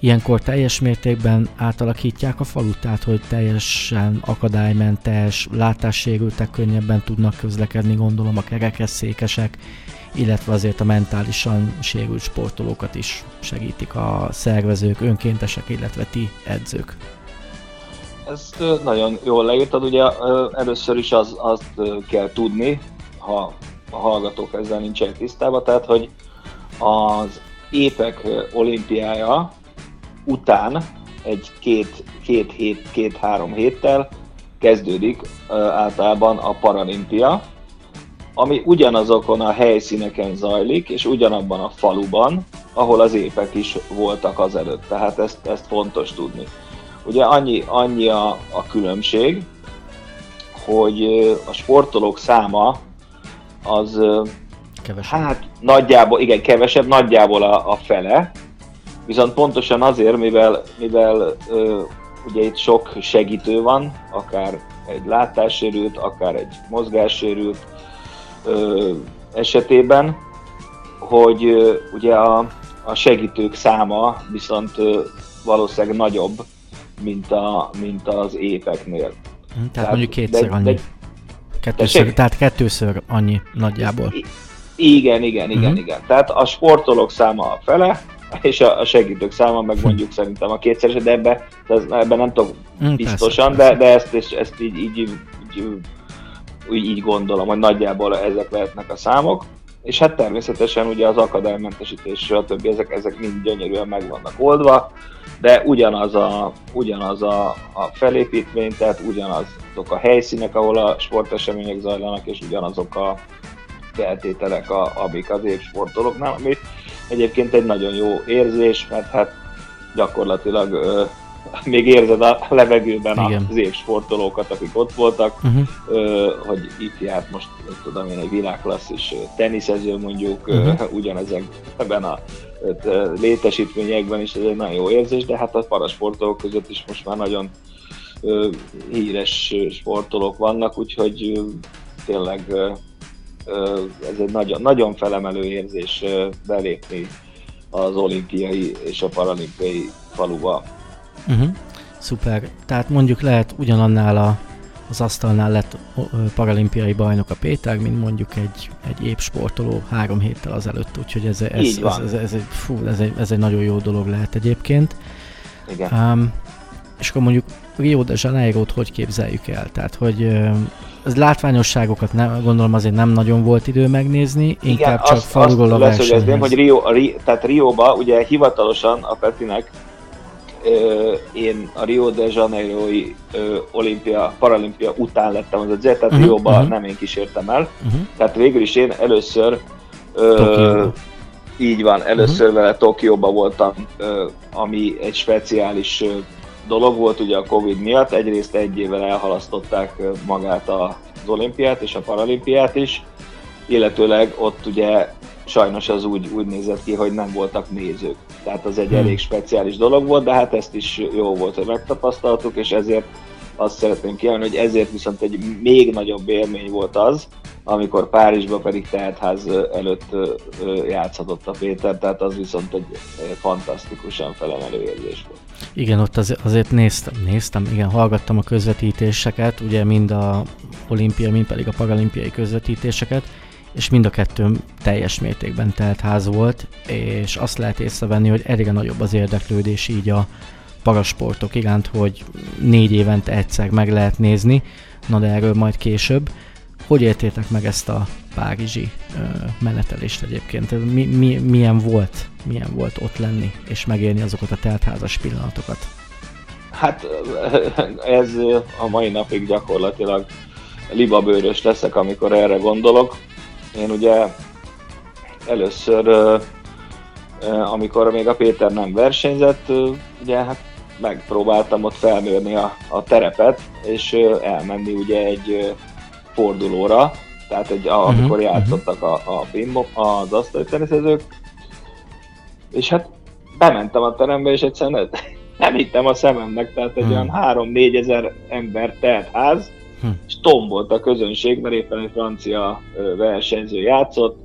Ilyenkor teljes mértékben átalakítják a falut, tehát hogy teljesen akadálymentes, látássérültek könnyebben tudnak közlekedni, gondolom a kerekesszékesek, illetve azért a mentálisan sérült sportolókat is segítik a szervezők, önkéntesek, illetve ti edzők. Ezt nagyon jól leírtad, ugye először is az, azt kell tudni, ha a hallgatók ezzel nincsenek tisztában, tehát hogy az épek olimpiája után egy két, két hét, két-három héttel kezdődik általában a paralimpia, ami ugyanazokon a helyszíneken zajlik, és ugyanabban a faluban, ahol az épek is voltak azelőtt. Tehát ezt, ezt fontos tudni. Ugye annyi, annyi a, a különbség, hogy a sportolók száma az Kevesebb. hát nagyjából, igen, kevesebb, nagyjából a, a fele, viszont pontosan azért, mivel, mivel ö, ugye itt sok segítő van, akár egy látássérült, akár egy mozgássérült esetében, hogy ugye a, a segítők száma viszont valószínűleg nagyobb, mint, a, mint az épeknél. Hm, Tehát mondjuk kétszer de- annyi. de- Kettőször, Tessék? tehát kettőször annyi nagyjából. Igen, igen, igen, Mhm. igen. Tehát a sportolók száma a fele, és a, a segítők száma meg mondjuk szerintem a kétszeres, de ebbe, ebben nem tudok Hm, biztosan, persze, de, de ezt, és ezt így, így, így, így, így gondolom, hogy nagyjából ezek lehetnek a számok. És hát természetesen ugye az akadálymentesítés, a többi, ezek, ezek mind gyönyörűen meg vannak oldva, de ugyanaz a, ugyanaz a, a felépítmény, tehát ugyanazok a helyszínek, ahol a sportesemények zajlanak, és ugyanazok a feltételek, a, amik az évsportolóknál, ami egyébként egy nagyon jó érzés, mert hát gyakorlatilag még érzed a levegőben Igen. az évsportolókat, akik ott voltak, Uh-huh. hogy itt járt most, tudom én, egy világklasszis teniszező mondjuk, Mhm. uh-huh. ugyanezekben a létesítményekben is ez egy nagyon jó érzés, de hát a parasportolók között is most már nagyon híres sportolók vannak, úgyhogy tényleg ez egy nagyon, nagyon felemelő érzés belépni az olimpiai és a paralimpiai faluba. Uh-huh. Szuper. Tehát mondjuk lehet ugyanannál a, az asztalnál lett paralimpiai bajnok a Péter, mint mondjuk egy, egy épp sportoló három héttel azelőtt, úgyhogy ez, ez, ez, van. ez, ez, egy, fú, ez, egy, ez egy nagyon jó dolog lehet egyébként. Igen. Um, és akkor mondjuk Rio de Janeiro-t hogy képzeljük el? Tehát, hogy ez látványosságokat nem, gondolom azért nem nagyon volt idő megnézni, inkább csak faluról a versenyhez. hogy Rio, a Rio, tehát Rióba ugye hivatalosan a Petinek én a Rio de Janeiro-i olimpia, paralimpia után lettem az edző, tehát Mhm, Rióba mhm. nem én kísértem el. Uh-huh. Tehát végül is én először ö, így van, először vele Tokióba voltam, ö, ami egy speciális ö, dolog volt ugye a Covid miatt. Egyrészt egy évvel elhalasztották magát az olimpiát és a paralimpiát is, illetőleg ott ugye sajnos az úgy, úgy nézett ki, hogy nem voltak nézők. Tehát az egy elég speciális dolog volt, de hát ezt is jó volt, hogy megtapasztaltuk, és ezért azt szeretném kiemelni, hogy ezért viszont egy még nagyobb élmény volt az, amikor Párizsban pedig teltház előtt játszhatott a Péter, tehát az viszont egy fantasztikusan felemelő érzés volt. Igen, ott azért, azért néztem, néztem, igen, hallgattam a közvetítéseket, ugye mind a olimpia, mind pedig a paralimpiai közvetítéseket, és mind a kettő teljes mértékben telt ház volt, és azt lehet észrevenni, hogy egyre nagyobb az érdeklődés így a parasportok iránt, hogy négy évente egyszer meg lehet nézni, na de erről majd később. Hogy éltétek meg ezt a párizsi ö, menetelést egyébként? Mi, mi, milyen volt, milyen volt ott lenni és megélni azokat a teltházas pillanatokat? Hát ez a mai napig gyakorlatilag libabőrös leszek, amikor erre gondolok. Én ugye először, amikor még a Péter nem versenyzett, ugye hát megpróbáltam ott felmérni a, a terepet, és elmenni ugye egy fordulóra, tehát egy, Mhm, amikor játszottak a, a pinball, az asztalteniszezők, és hát bementem a terembe, és egyszerűen nem, hittem a szememnek, tehát egy Hmm. olyan 3-4 ezer ember telt ház, Hm. és tombolt a közönség, mert éppen egy francia versenyző játszott,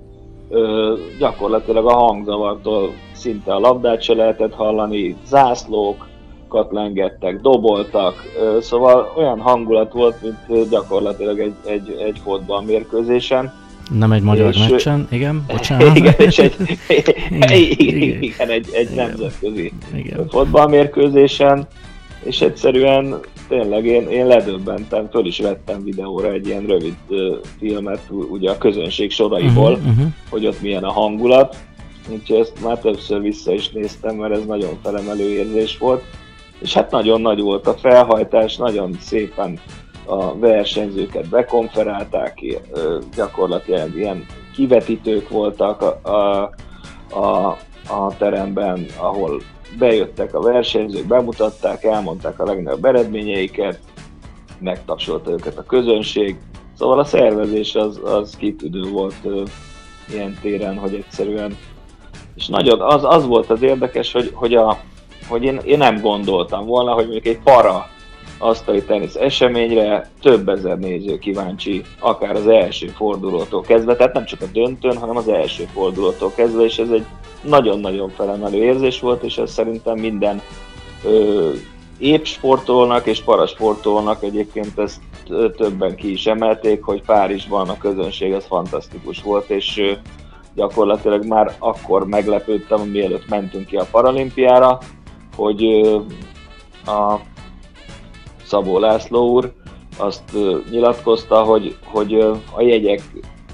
gyakorlatilag a hangzavartól szinte a labdát se lehetett hallani, zászlókat lengettek, doboltak, szóval olyan hangulat volt, mint gyakorlatilag egy, egy, egy fotballmérkőzésen. Nem egy magyar És- meccsen, igen, bocsánat. igen, és egy, Igen, igen, egy, egy nemzetközi igen. fotballmérkőzésen, és egyszerűen tényleg én, én ledöbbentem, föl is vettem videóra egy ilyen rövid ö, filmet, ugye a közönség soraiból, Uh-huh, uh-huh. hogy ott milyen a hangulat, úgyhogy ezt már többször vissza is néztem, mert ez nagyon felemelő érzés volt, és hát nagyon nagy volt a felhajtás, nagyon szépen a versenyzőket bekonferálták, gyakorlatilag ilyen kivetítők voltak a, a, a, a teremben, ahol bejöttek a versenyzők, bemutatták, elmondták a legnagyobb eredményeiket, megtapsolta őket a közönség, szóval a szervezés az, az kitűnő volt ö, ilyen téren, hogy egyszerűen. És nagyon, az, az volt az érdekes, hogy, hogy, a, hogy én, én nem gondoltam volna, hogy mondjuk egy para asztali tenisz eseményre több ezer néző kíváncsi, akár az első fordulótól kezdve, tehát nem csak a döntőn, hanem az első fordulótól kezdve, és ez egy nagyon-nagyon felemelő érzés volt, és ez szerintem minden ö, épp sportolnak és parasportolnak egyébként ezt többen ki is emelték, hogy Párizsban a közönség az fantasztikus volt, és gyakorlatilag már akkor meglepődtem, mielőtt mentünk ki a paralimpiára, hogy a Szabó László úr azt nyilatkozta, hogy, hogy a jegyek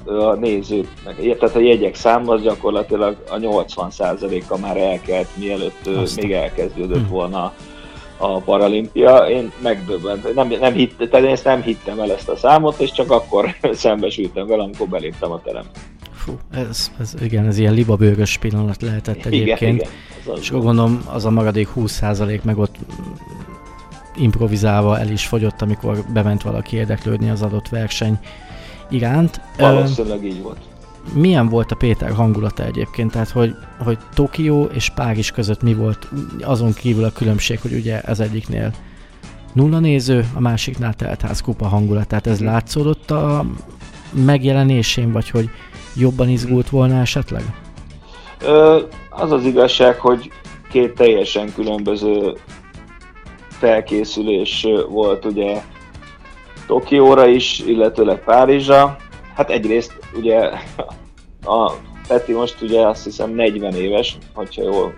a nézőknek, tehát a jegyek száma az gyakorlatilag a 80%-a már elkelt, mielőtt ö, Azt a- még elkezdődött Hm. volna a paralimpia. Én megdöbbent, nem, nem, hitt, tehát én ezt nem hittem el ezt a számot, és csak akkor szembesültem vele, amikor beléptem a terembe. Fú, ez, ez, igen, ez ilyen libabőrös pillanat lehetett egyébként. Igen, igen. Az az És akkor gondolom az a maradék 20% meg ott improvizálva el is fogyott, amikor bement valaki érdeklődni az adott verseny iránt. Valószínűleg így volt. milyen volt a Péter hangulata egyébként? Tehát, hogy, hogy Tokió és Párizs között mi volt azon kívül a különbség, hogy ugye az egyiknél nulla néző, a másiknál teltház kupa hangulat. Tehát ez látszódott a megjelenésén, vagy hogy jobban izgult volna esetleg? Ö, az az igazság, hogy két teljesen különböző felkészülés volt ugye Tokióra is, illetőleg Párizsra. Hát egyrészt ugye a Peti most ugye azt hiszem 40 éves, hogyha jól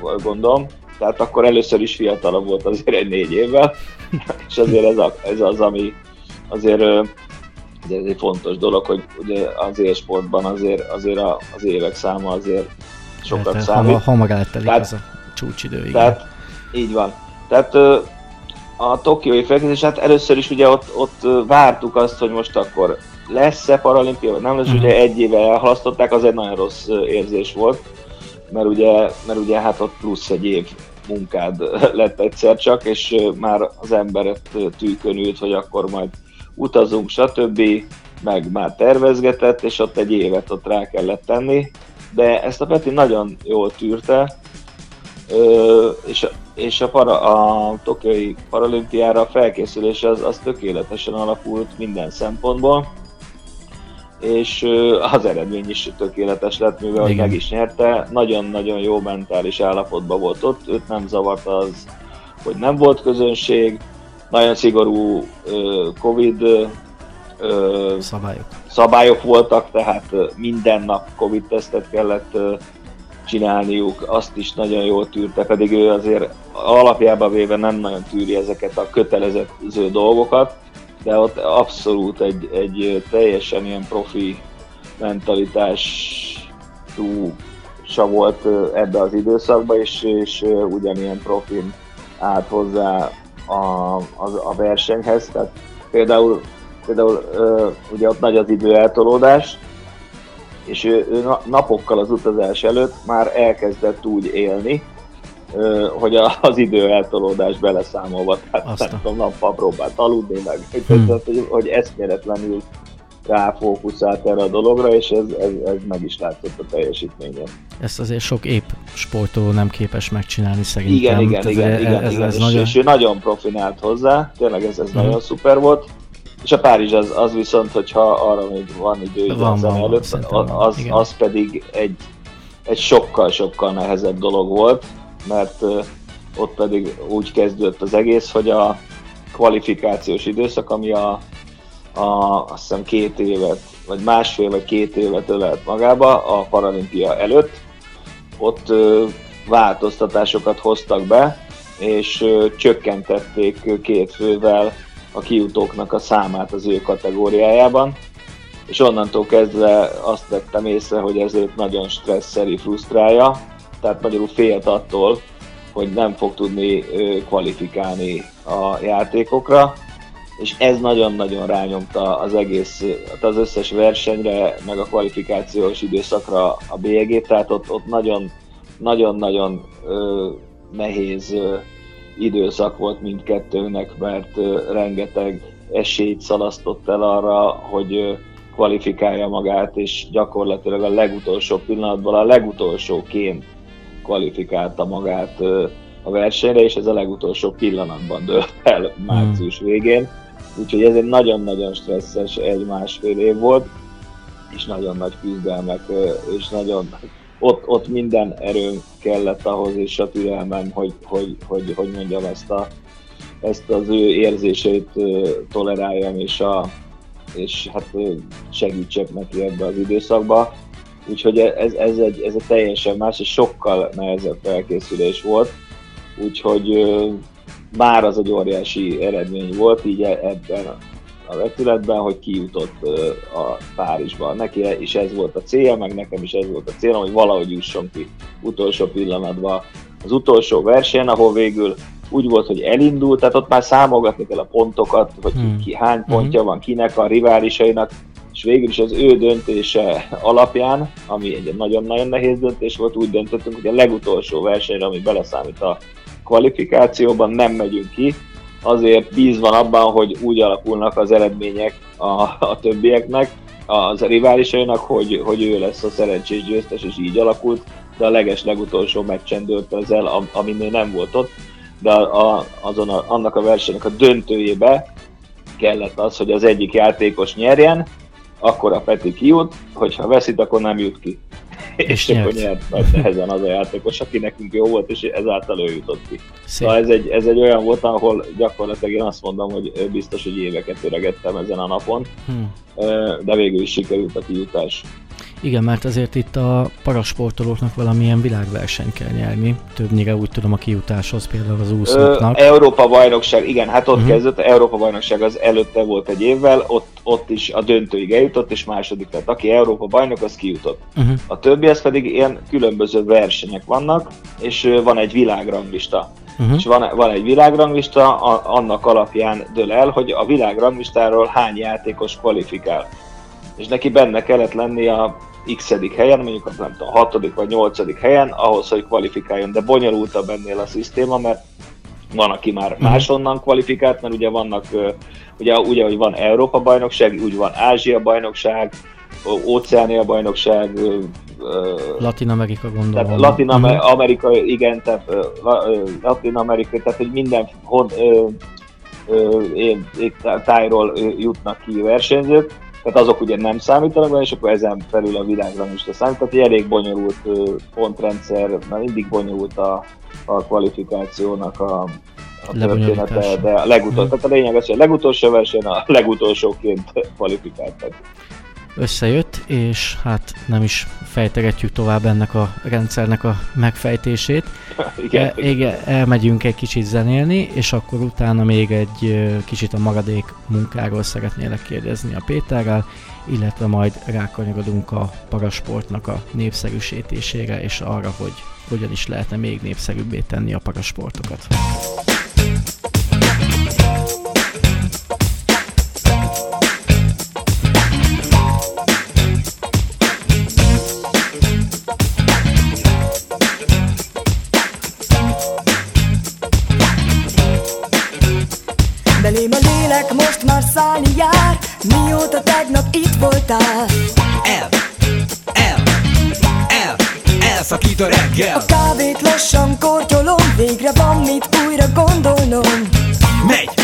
jól gondolom, tehát akkor először is fiatalabb volt azért egy négy évvel, és azért ez, a, ez az, ami azért ugye ez egy fontos dolog, hogy ugye az élsportban azért, azért a, az évek száma azért sokat Tehát, számít. hamar, hamar eltelik Tehát- az a csúcsidő, igen. Tehát így van. Tehát a tokiói felkészülés, hát először is ugye ott, ott vártuk azt, hogy most akkor lesz-e paralimpia, vagy nem lesz, Mhm. ugye egy éve elhalasztották, az egy nagyon rossz érzés volt, mert ugye, mert ugye hát ott plusz egy év munkád lett egyszer csak, és már az emberet tűkön ült, hogy akkor majd utazunk, stb., meg már tervezgetett, és ott egy évet ott rá kellett tenni, de ezt a Peti nagyon jól tűrte, Ö, és, és a, para, a tokiai paralimpiára a felkészülés az, az tökéletesen alakult minden szempontból, és az eredmény is tökéletes lett, mivel Igen. meg is nyerte, nagyon-nagyon jó mentális állapotban volt ott, őt nem zavarta az, hogy nem volt közönség, nagyon szigorú ö, Covid ö, Szabályok. szabályok voltak, tehát minden nap Covid-tesztet kellett csinálniuk, azt is nagyon jól tűrte, pedig ő azért alapjában véve nem nagyon tűri ezeket a kötelező dolgokat, de ott abszolút egy, egy teljesen ilyen profi mentalitású sa volt ebbe az időszakba, és, és ugyanilyen profin állt hozzá a, a, a versenyhez. Tehát például, például ugye ott nagy az időeltolódás, és ő, ő na- napokkal az utazás előtt már elkezdett úgy élni, hogy az időeltolódás beleszámolva, tehát Azt a- nem tudom, nappal próbált aludni, meg Hmm. tehát, hogy, hogy eszméletlenül ráfókuszált erre a dologra, és ez, ez, ez meg is látszott a teljesítményen. Ezt azért sok épp sportoló nem képes megcsinálni szerintem. Igen, igen, Tehát igen, ez, igen, ez, igen. ez és, nagyon... és ő nagyon profinált hozzá, tényleg ez, ez nagyon szuper volt. És a Párizs az, az viszont, hogyha arra még van idő Van, van, előtt, van, az, igen. az pedig egy, egy sokkal-sokkal nehezebb dolog volt, mert ott pedig úgy kezdődött az egész, hogy a kvalifikációs időszak, ami a, a azt hiszem két évet, vagy másfél vagy két évet ölelt magába a paralimpia előtt, ott ö, változtatásokat hoztak be, és ö, csökkentették két fővel a kijutóknak a számát az ő kategóriájában, és onnantól kezdve azt vettem észre, hogy ez őt nagyon stresszeri, frusztrálja, tehát magyarul félt attól, hogy nem fog tudni kvalifikálni a játékokra, és ez nagyon-nagyon rányomta az egész, az összes versenyre, meg a kvalifikációs időszakra a bélyegét, tehát ott, ott nagyon, nagyon-nagyon nehéz ö, időszak volt mindkettőnek, mert rengeteg esélyt szalasztott el arra, hogy kvalifikálja magát, és gyakorlatilag a legutolsó pillanatban a legutolsóként kvalifikálta magát a versenyre, és ez a legutolsó pillanatban dőlt el március végén. Úgyhogy ez egy nagyon-nagyon stresszes egy-másfél év volt, és nagyon nagy küzdelmek, és nagyon ott, ott minden erőm kellett ahhoz, és a türelmem, hogy, hogy, hogy, hogy mondjam ezt, a, ezt az ő érzését ö, toleráljam, és, a, és hát segítsek neki ebbe az időszakba. Úgyhogy ez, ez, egy, ez egy teljesen más és sokkal nehezebb felkészülés volt. Úgyhogy már az egy óriási eredmény volt így e- ebben a vetületben, hogy kijutott a Párizsba. Neki is ez volt a célja, meg nekem is ez volt a célom, hogy valahogy jusson ki utolsó pillanatban az utolsó versenyen, ahol végül úgy volt, hogy elindult, tehát ott már számolgatni kell a pontokat, hogy Hmm. ki, hány pontja van, kinek a riválisainak, és végül is az ő döntése alapján, ami egy nagyon-nagyon nehéz döntés volt, úgy döntöttünk, hogy a legutolsó versenyre, ami beleszámít a kvalifikációban, nem megyünk ki, azért bízva abban, hogy úgy alakulnak az eredmények a, a többieknek, az riválisainak, hogy, hogy ő lesz a szerencsés győztes, és így alakult, de a leges legutolsó meccsen dőlt ez el, am- amin ő nem volt ott, de a, a, azon a, annak a versenynek a döntőjébe kellett az, hogy az egyik játékos nyerjen, akkor a Peti kijut, hogyha veszít, akkor nem jut ki. És és akkor nyert. nyert nagy nehezen az a játékos, aki nekünk jó volt, és ezáltal ő jutott ki. Szép. Szóval ez egy, ez egy olyan volt, ahol gyakorlatilag én azt mondom, hogy biztos, hogy éveket öregettem ezen a napon, Hm. de végül is sikerült a kijutás. Igen, mert azért itt a parasportolóknak valamilyen világversenyt kell nyerni. Többnyire úgy tudom a kijutáshoz például az Ö, úszóknak. Európa bajnokság, igen, hát ott Mhm. uh-huh. kezdett, Európa bajnokság az előtte volt egy évvel, ott, ott is a döntőig eljutott, és második lett. Aki Európa bajnok, az kijutott. Uh-huh. A többi az pedig ilyen különböző versenyek vannak, és van egy világranglista. Uh-huh. És van, van egy világranglista, a, annak alapján dől el, hogy a világranglistáról hány játékos kvalifikál. És neki benne kellett lenni a x helyen, mondjuk a nem tudom, hatodik vagy nyolcadik helyen, ahhoz, hogy kvalifikáljon. De bonyolultabb ennél a szisztéma, mert van, aki már Mhm. máshonnan kvalifikált, mert ugye vannak, ugye, ugye, hogy van Európa bajnokság, úgy van Ázsia bajnokság, Óceánia bajnokság, Latin Amerika gondolom. tehát Latin Mhm. Amerika, igen, tehát Latin Amerika, tehát hogy minden hon, ö, ö, tájról jutnak ki versenyzők, tehát azok ugye nem számítanak be, és akkor ezen felül a világranglista számít, tehát egy elég bonyolult pontrendszer, mert mindig bonyolult a, a kvalifikációnak a, a története, de a legutolsó, Mhm. tehát a lényeg az, hogy a legutolsó verseny a legutolsóként kvalifikáltak. Összejött, és hát nem is fejtegetjük tovább ennek a rendszernek a megfejtését. Igen. E, igen, elmegyünk egy kicsit zenélni, és akkor utána még egy kicsit a maradék munkáról szeretnélek kérdezni a Péterrel, illetve majd rákanyarodunk a parasportnak a népszerűsítésére, és arra, hogy hogyan is lehetne még népszerűbbé tenni a parasportokat. Szállni jár Mióta tegnap itt voltál? El, el, el, elszakít a reggel. A kávét lassan kortyolom Végre van mit újra gondolnom. Megy,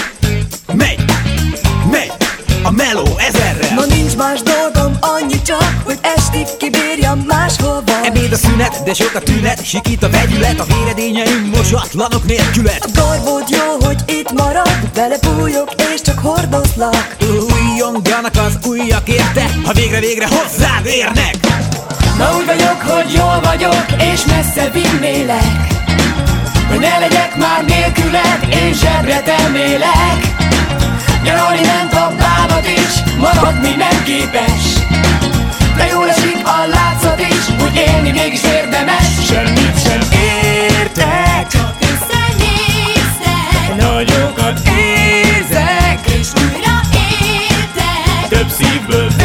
a meló ezerrel. Ma nincs más dolgom, annyi csak Hogy estig kibírjam máshol van Ebéd a szünet, de sok a tünet Sikít a vegyület, a véredényeim mosatlanok nélkület A garbód jó, hogy itt marad Belepújok és csak hordozlak Újjonganak az újak érte? Ha végre-végre hozzád érnek. Ma úgy vagyok, hogy jól vagyok És messze vinnélek. Hogy ne legyek már nélküled Én zsebre tenélek Nyaralni ment a bánat is Maradni nem képes. De jól esik a látszat is Hogy élni mégis érdemes. Semmit sem értek. Csak összenéztek, Nagyokat érzek. És újra értek. Több szívből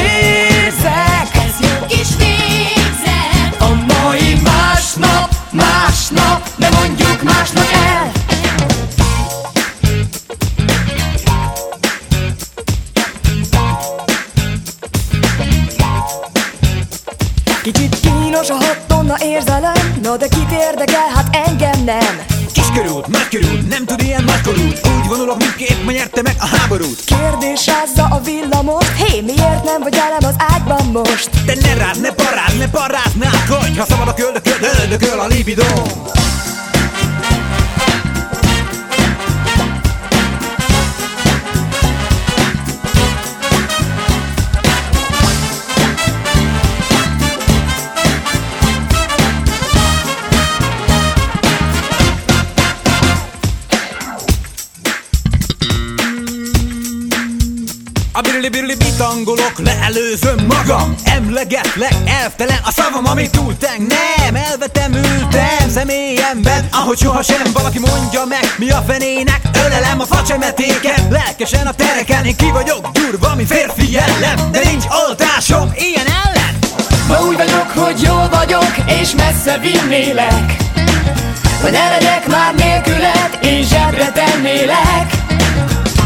tud ilyen nagykorút Úgy vonulok mindképp, ma nyerte meg a háborút. Kérdés rázza a villamos Hé, miért nem vagy velem az ágyban most? Te ne rád, ne parád, ne paráználkodj Ha szabad a köldököd, öldököl a libidóm A birli birli bitangolok, leelőzöm magam. Emlegetlek, elvtelen a szavam, amit túlteng Nem, elvetem, ültem személyemben Ahogy sohasem valaki mondja meg Mi a fenének, ölelem a facsemetéket. Lelkesen a tereken, én ki vagyok gyurva, mint férfi jellem. De nincs oltásom ilyen ellen. Ma úgy vagyok, hogy jól vagyok, és messze vinnélek. Hogy ne legyek már nélküled, én zsebre tennélek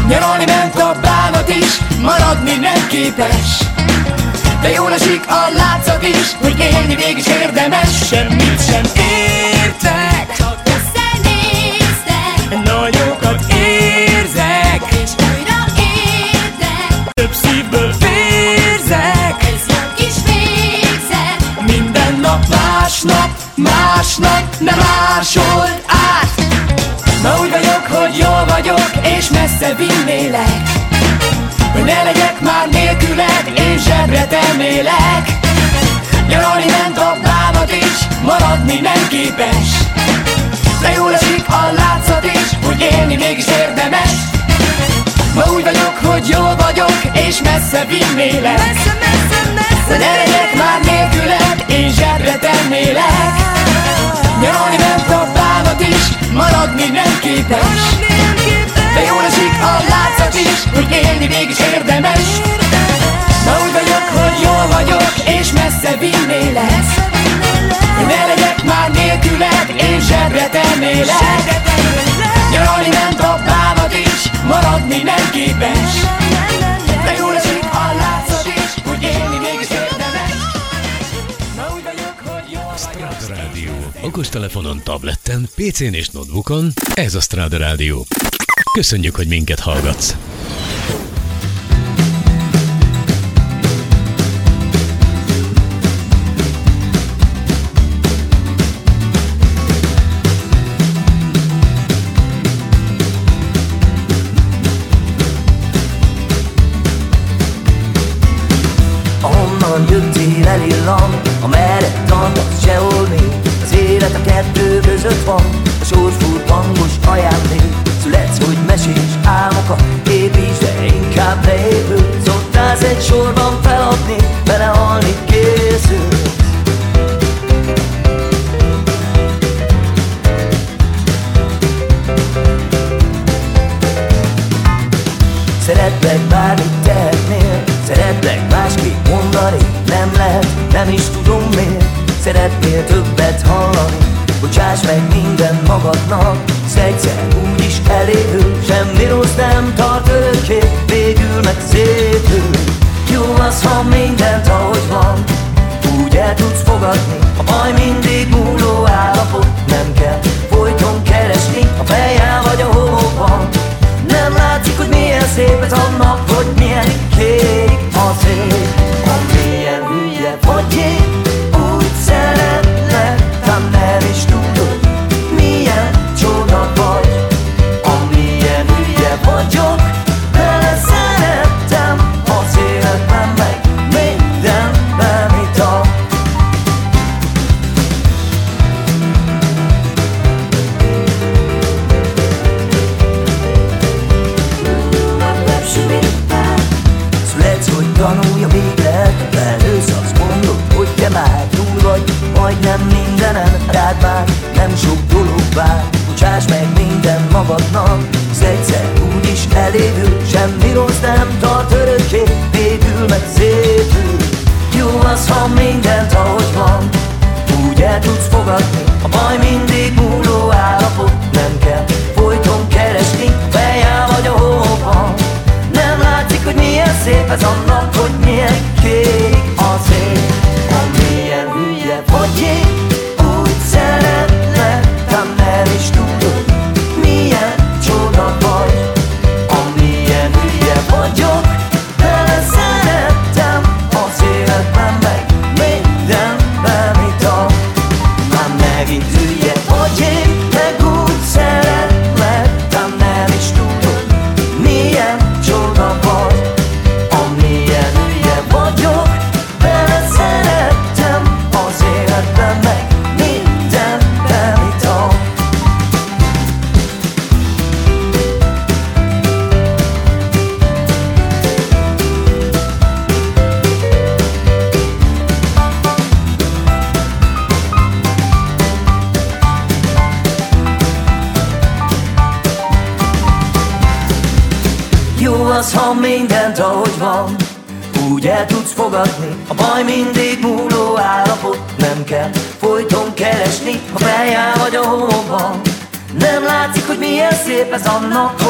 Nyaralni ment a bánat is, maradni nem képes. De jól esik a látszat is, hogy élni mégis érdemes. Semmit sem értek, csak összenéztek, nagyokat érzek. És újra értek. Több szívből vérzek Ez jó kis végzet, Minden nap másnap, másnap és messze vinnélek. Hogy ne legyek már nélküled, én zsebre tennélek Nyaralni ment a bánat is, maradni nem képes. De jól esik a látszat is, hogy élni mégis érdemes. Ma úgy vagyok, hogy jól vagyok, és messze vinnélek. Messze, messze, messze Ne legyek már nélküled, én zsebre tennélek Nyaralni ment a bánat is, maradni nem képes De jól esik a látszat is, hogy élni mégis érdemes Ma úgy vagyok, hogy jól vagyok, és messze vinnélek Hogy ne legyek már nélküled, én zsebre tennélek Nyaralni ment a bánat is, maradni nem képes a látszat is, hogy élni mégis érdemes Ma úgy vagyok, hogy jól vagyok Rádió. Okostelefonon, tabletten, PC-n és notebookon. Ez a Strada Rádió. Köszönjük, hogy minket hallgatsz. Milyen szép ez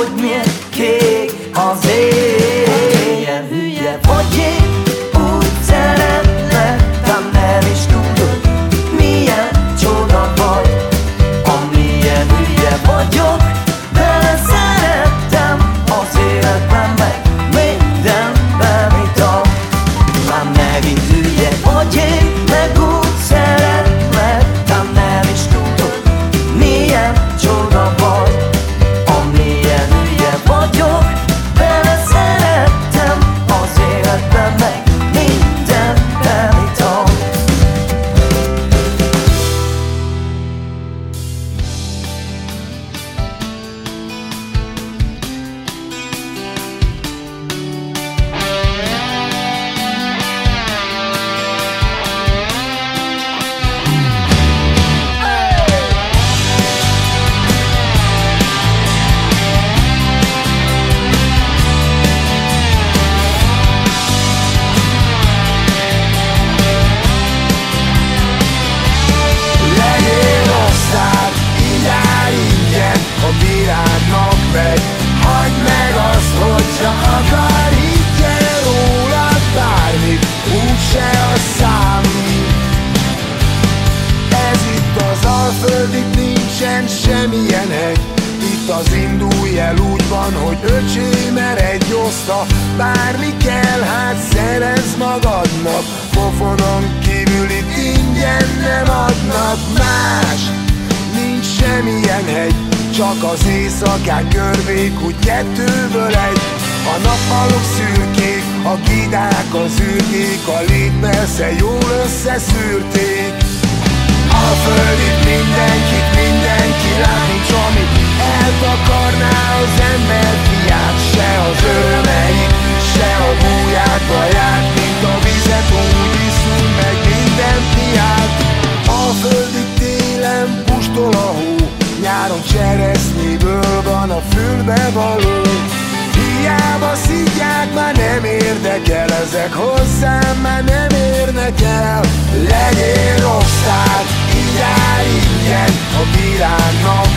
így áll ingyen A világnak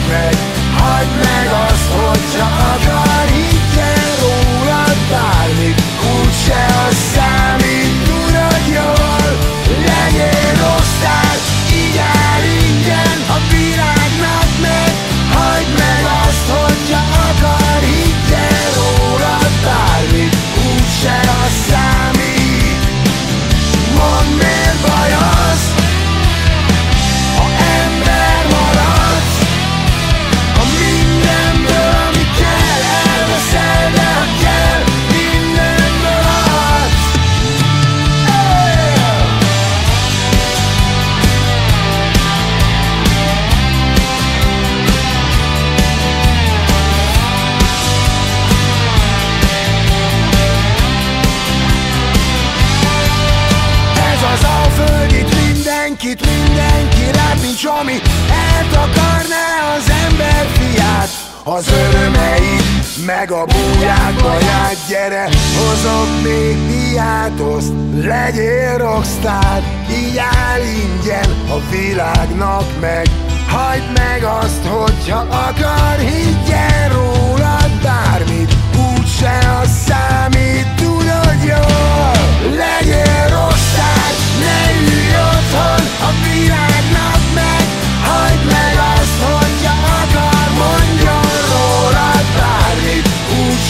Az örömeit, meg a búját, baját Gyere, hozok még diát, oszt, legyél rockstar Így áll ingyen a világnak meg. Hagyd meg azt, hogyha akar, higgyen rólad bármit Úgyse az számít, tudod jól. Legyél rosszár, ne ülj otthon a világnak meg. Hagyd meg azt,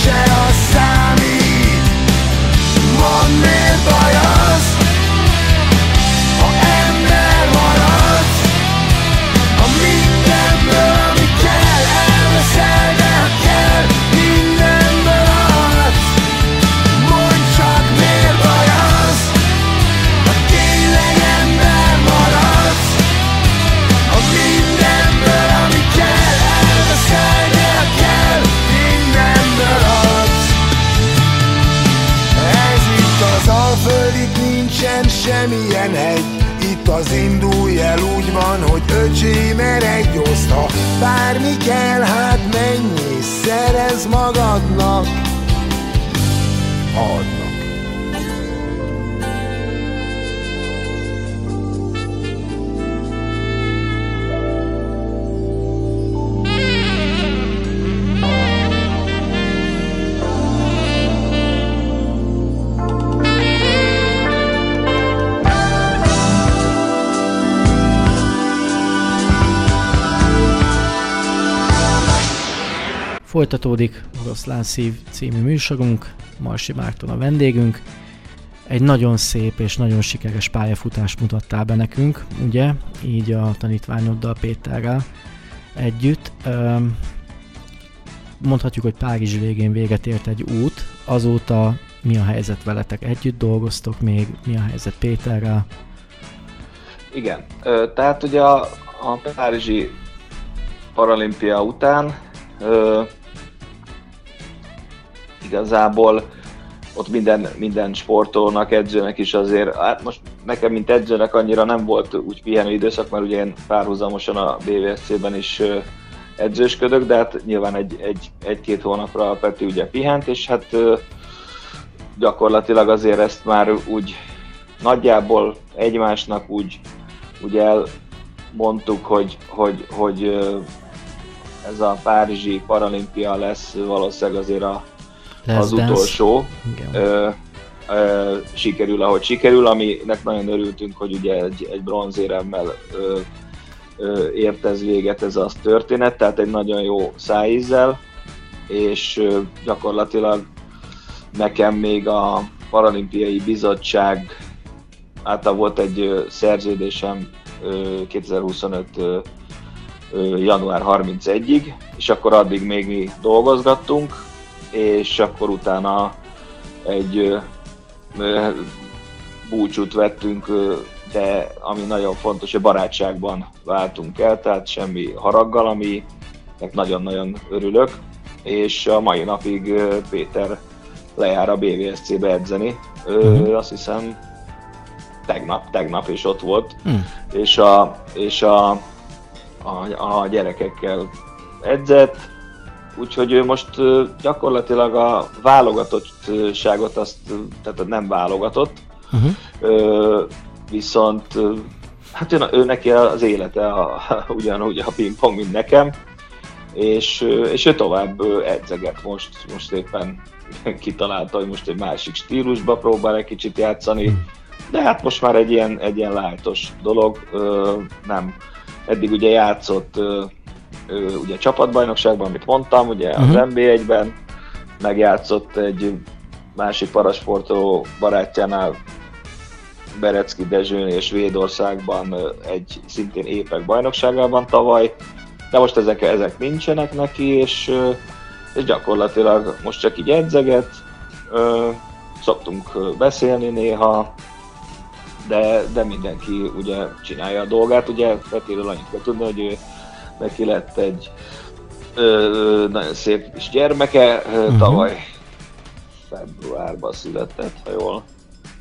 Úgyse az számít az indulj el úgy van, hogy öcsém eredj oszta. Bármi kell, hát mennyi, szerez magadnak. Adnak Folytatódik Oroszlán Szív című műsorunk, Marsi Márton a vendégünk. Egy nagyon szép és nagyon sikeres pályafutást mutattál be nekünk, ugye? Így a tanítványoddal, Péterrel együtt. Mondhatjuk, hogy Párizs végén véget ért egy út. Azóta mi a helyzet veletek? Együtt dolgoztok még? Mi a helyzet Péterrel? Igen, tehát ugye a, a Párizsi paralimpia után igazából ott minden, minden sportolónak, edzőnek is azért, hát most nekem, mint edzőnek annyira nem volt úgy pihenő időszak, mert ugye én párhuzamosan a BVSC-ben is edzősködök, de hát nyilván egy, egy, egy-két hónapra a Peti ugye pihent, és hát gyakorlatilag azért ezt már úgy nagyjából egymásnak úgy, úgy elmondtuk, hogy, hogy, hogy ez a Párizsi paralimpia lesz valószínűleg azért a, Lesz az dance. utolsó. Ö, ö, sikerül, ahogy sikerül, aminek nagyon örültünk, hogy ugye egy, egy bronzéremmel ö, ö, ért ez véget ez a történet, tehát egy nagyon jó szájízzel, és ö, gyakorlatilag nekem még a Paralimpiai Bizottság által volt egy szerződésem ö, 2025 ö, ö, január 31-ig, és akkor addig még mi dolgozgattunk, és akkor utána egy búcsút vettünk, de ami nagyon fontos, hogy barátságban váltunk el, tehát semmi haraggal, aminek nagyon-nagyon örülök, és a mai napig Péter lejár a BVSC-be edzeni. Ö, Mhm. Azt hiszem tegnap, tegnap is ott volt, Hm. és a, és a, a, a gyerekekkel edzett, úgyhogy ő most gyakorlatilag a válogatottságot azt, tehát nem válogatott, Uh-huh. Viszont hát ő, ő neki az élete a, ugyanúgy a pingpong, mint nekem, és, és ő tovább edzeget most, most éppen kitalálta, hogy most egy másik stílusba próbál egy kicsit játszani, de hát most már egy ilyen, egy ilyen lájtos dolog, nem. Eddig ugye játszott ö, ugye csapatbajnokságban, amit mondtam, ugye az Mhm. NB1-ben, megjátszott egy másik parasportoló barátjánál Berecki Dezsőn és Svédországban egy szintén épek bajnokságában tavaly, de most ezek, ezek nincsenek neki, és, és gyakorlatilag most csak így edzeget, szoktunk beszélni néha, de, de mindenki ugye csinálja a dolgát, ugye Petiről annyit kell tudni, hogy ő, neki lett egy ö, nagyon szép kis gyermeke, Mhm. tavaly februárban született, ha jól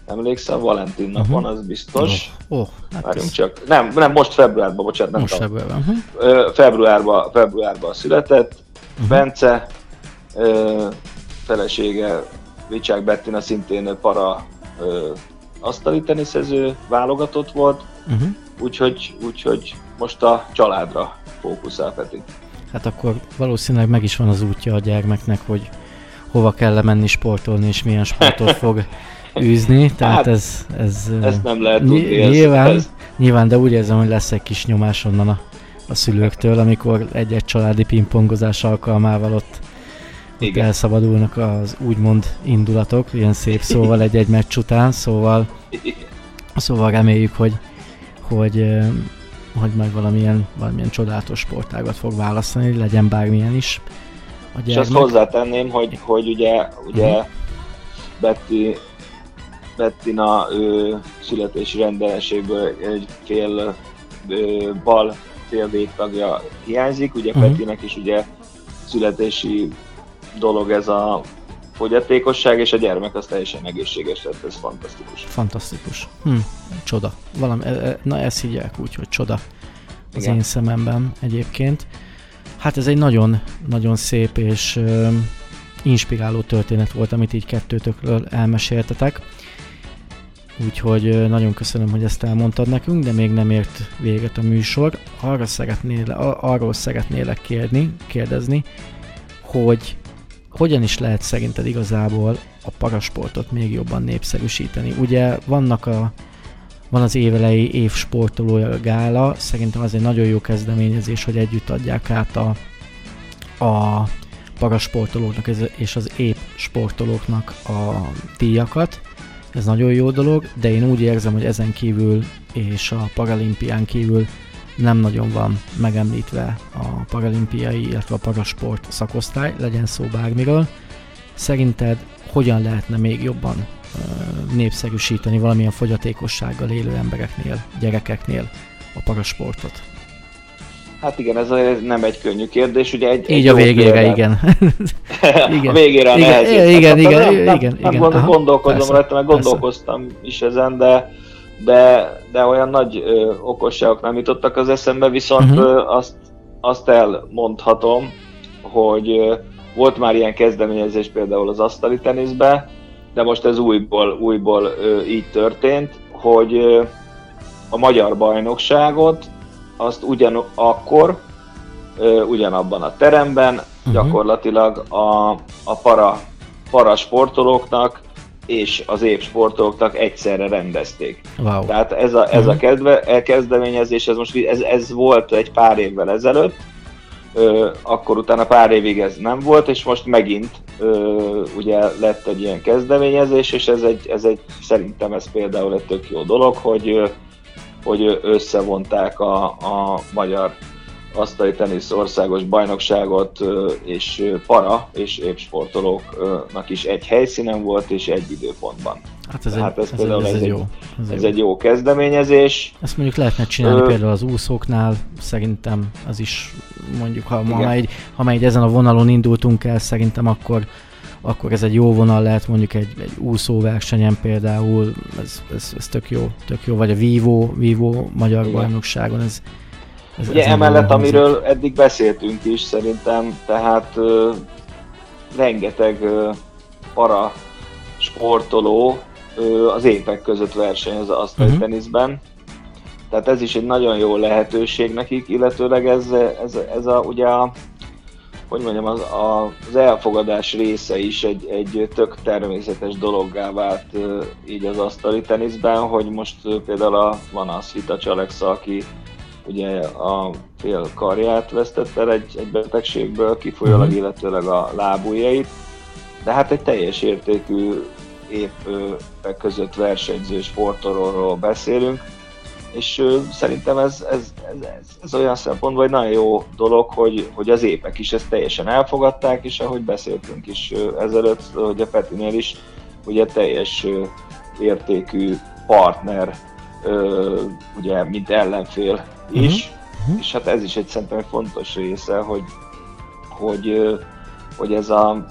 emlékszem, Valentin napon, az biztos. Ó, oh, hát Várjunk ez csak. Nem, nem, most februárban, bocsánat, nem most ebből van. Uh-huh. Ö, februárban, februárban született. Bence, ö, felesége Vicsák Bettina szintén para ö, asztali teniszező válogatott volt, Uh-huh. úgyhogy, úgyhogy most a családra fókuszál Peti. Hát akkor valószínűleg meg is van az útja a gyermeknek, hogy hova kell menni sportolni, és milyen sportot fog űzni, tehát Hát, ez, ez... ezt nem lehet tudni, ez- Nyilván, ez- nyilván, de úgy érzem, hogy lesz egy kis nyomás onnan a, a szülőktől, amikor egy-egy családi pingpongozás alkalmával ott, ott elszabadulnak az úgymond indulatok, ilyen szép szóval egy-egy meccs után, szóval, szóval reméljük, hogy, hogy, hogy majd valamilyen, valamilyen csodálatos sportágat fog választani, legyen bármilyen is a És azt gyermek. hozzátenném, hogy, hogy ugye, ugye Mhm. Betty, Bettina ő, születési rendellenségből egy fél ö, bal fél végtagja hiányzik, ugye. Petinek is ugye születési dolog ez a fogyatékosság, és a gyermek az teljesen egészséges, tehát ez fantasztikus. Fantasztikus. Hm, csoda. Valami, e- e- na ezt higgyák úgy, hogy csoda az Igen. én szememben egyébként. Hát ez egy nagyon, nagyon szép és ö, inspiráló történet volt, amit így kettőtökről elmeséltetek. Úgyhogy nagyon köszönöm, hogy ezt elmondtad nekünk, de még nem ért véget a műsor. Arra szeretnél, arról szeretnélek kérni, kérdezni, hogy hogyan is lehet szerinted igazából a parasportot még jobban népszerűsíteni? Ugye vannak a, van az évelei évsportolója gála, szerintem az egy nagyon jó kezdeményezés, hogy együtt adják át a, a parasportolóknak és az épp sportolóknak a díjakat. Ez nagyon jó dolog, de én úgy érzem, hogy ezen kívül és a paralimpián kívül nem nagyon van megemlítve a paralimpiai, illetve a parasport szakosztály, legyen szó bármiről. Szerinted hogyan lehetne még jobban népszerűsíteni valamilyen fogyatékossággal élő embereknél, gyerekeknél a parasportot? Hát igen, ez nem egy könnyű kérdés, ugye egy, egy Így jó a végére, példát- igen. a végére a igen, nehezét igen, megkaptam. igen, nem, nem, igen, nem igen, gond- aha, gondolkozom persze, rajta, persze. gondolkoztam is ezen, de, de, de olyan nagy ö, okosságok nem jutottak az eszembe, viszont Mhm. ö, azt, azt elmondhatom, hogy ö, volt már ilyen kezdeményezés például az asztali teniszbe, de most ez újból, újból ö, így történt, hogy ö, a magyar bajnokságot azt ugyanakkor, ö, ugyanabban a teremben Mhm. gyakorlatilag a, a para, para sportolóknak és az év sportolóknak egyszerre rendezték. Wow. Tehát ez a, ez a Mhm. kedve, e- kezdeményezés, ez most ez, ez volt egy pár évvel ezelőtt, ö, akkor utána pár évig ez nem volt, és most megint ö, ugye lett egy ilyen kezdeményezés, és ez egy, ez egy szerintem ez például egy tök jó dolog, hogy, hogy összevonták a, a magyar asztali tenisz országos bajnokságot, és para és évsportolóknak is egy helyszínen volt, és egy időpontban. Hát ez, egy, ez ez, például ez, ez egy jó. Ez, Ez egy egy jó kezdeményezés. Ezt mondjuk lehetne csinálni Ö, például az úszóknál, szerintem az is mondjuk, ha, ha, már egy, ha már egy ezen a vonalon indultunk el, szerintem akkor, akkor ez egy jó vonal lehet mondjuk egy, egy úszóversenyen például, ez, ez, ez tök jó, tök jó, vagy a Vivo, Vivo magyar Igen. bajnokságon, ez, ez Ugye ez emellett, amiről eddig beszéltünk is szerintem, tehát ö, rengeteg ö, para sportoló ö, az évek között versenyez az asztali Mhm. uh-huh. teniszben. Tehát ez is egy nagyon jó lehetőség nekik, illetőleg ez, ez, ez a, ugye a, hogy mondjam, az, a, az elfogadás része is egy, egy tök természetes dologgá vált így az asztali teniszben, hogy most például a, van a Svitacs Alexa, aki ugye a fél karját vesztette el egy, egy betegségből, kifolyólag, Mhm. illetőleg a lábujjait, de hát egy teljes értékű ö, között versenyző sportolóról beszélünk, és ö, szerintem ez, ez, ez, ez, ez olyan szempontból egy nagyon jó dolog, hogy, hogy az épek is ezt teljesen elfogadták, és ahogy beszéltünk is ö, ezelőtt, hogy a Petinél is, ugye teljes ö, értékű partner, ö, ugye, mint ellenfél is, Mhm. és hát ez is egy szerintem egy fontos része, hogy, hogy, hogy ez a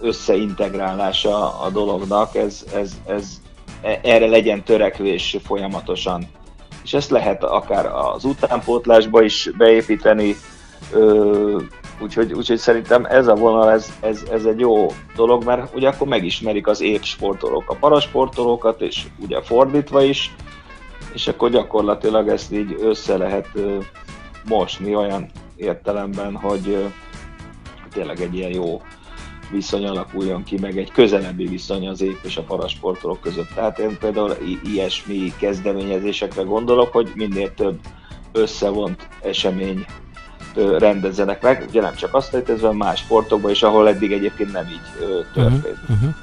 összeintegrálása a dolognak, ez, ez, ez, e- erre legyen törekvés folyamatosan. És ezt lehet akár az utánpótlásba is beépíteni, ö, úgyhogy, úgyhogy szerintem ez a vonal, ez, ez, ez egy jó dolog, mert ugye akkor megismerik az épp sportolók a parasportolókat, és ugye fordítva is, és akkor gyakorlatilag ezt így össze lehet mosni olyan értelemben, hogy tényleg egy ilyen jó viszony alakuljon ki, meg egy közelebbi viszony az ép és a parasportolók között. Tehát én például ilyesmi kezdeményezésekre gondolok, hogy minél több összevont esemény ö, rendezzenek meg, ugye nem csak azt létezve, más sportokban is, ahol eddig egyébként nem így ö, történt. Uh-huh.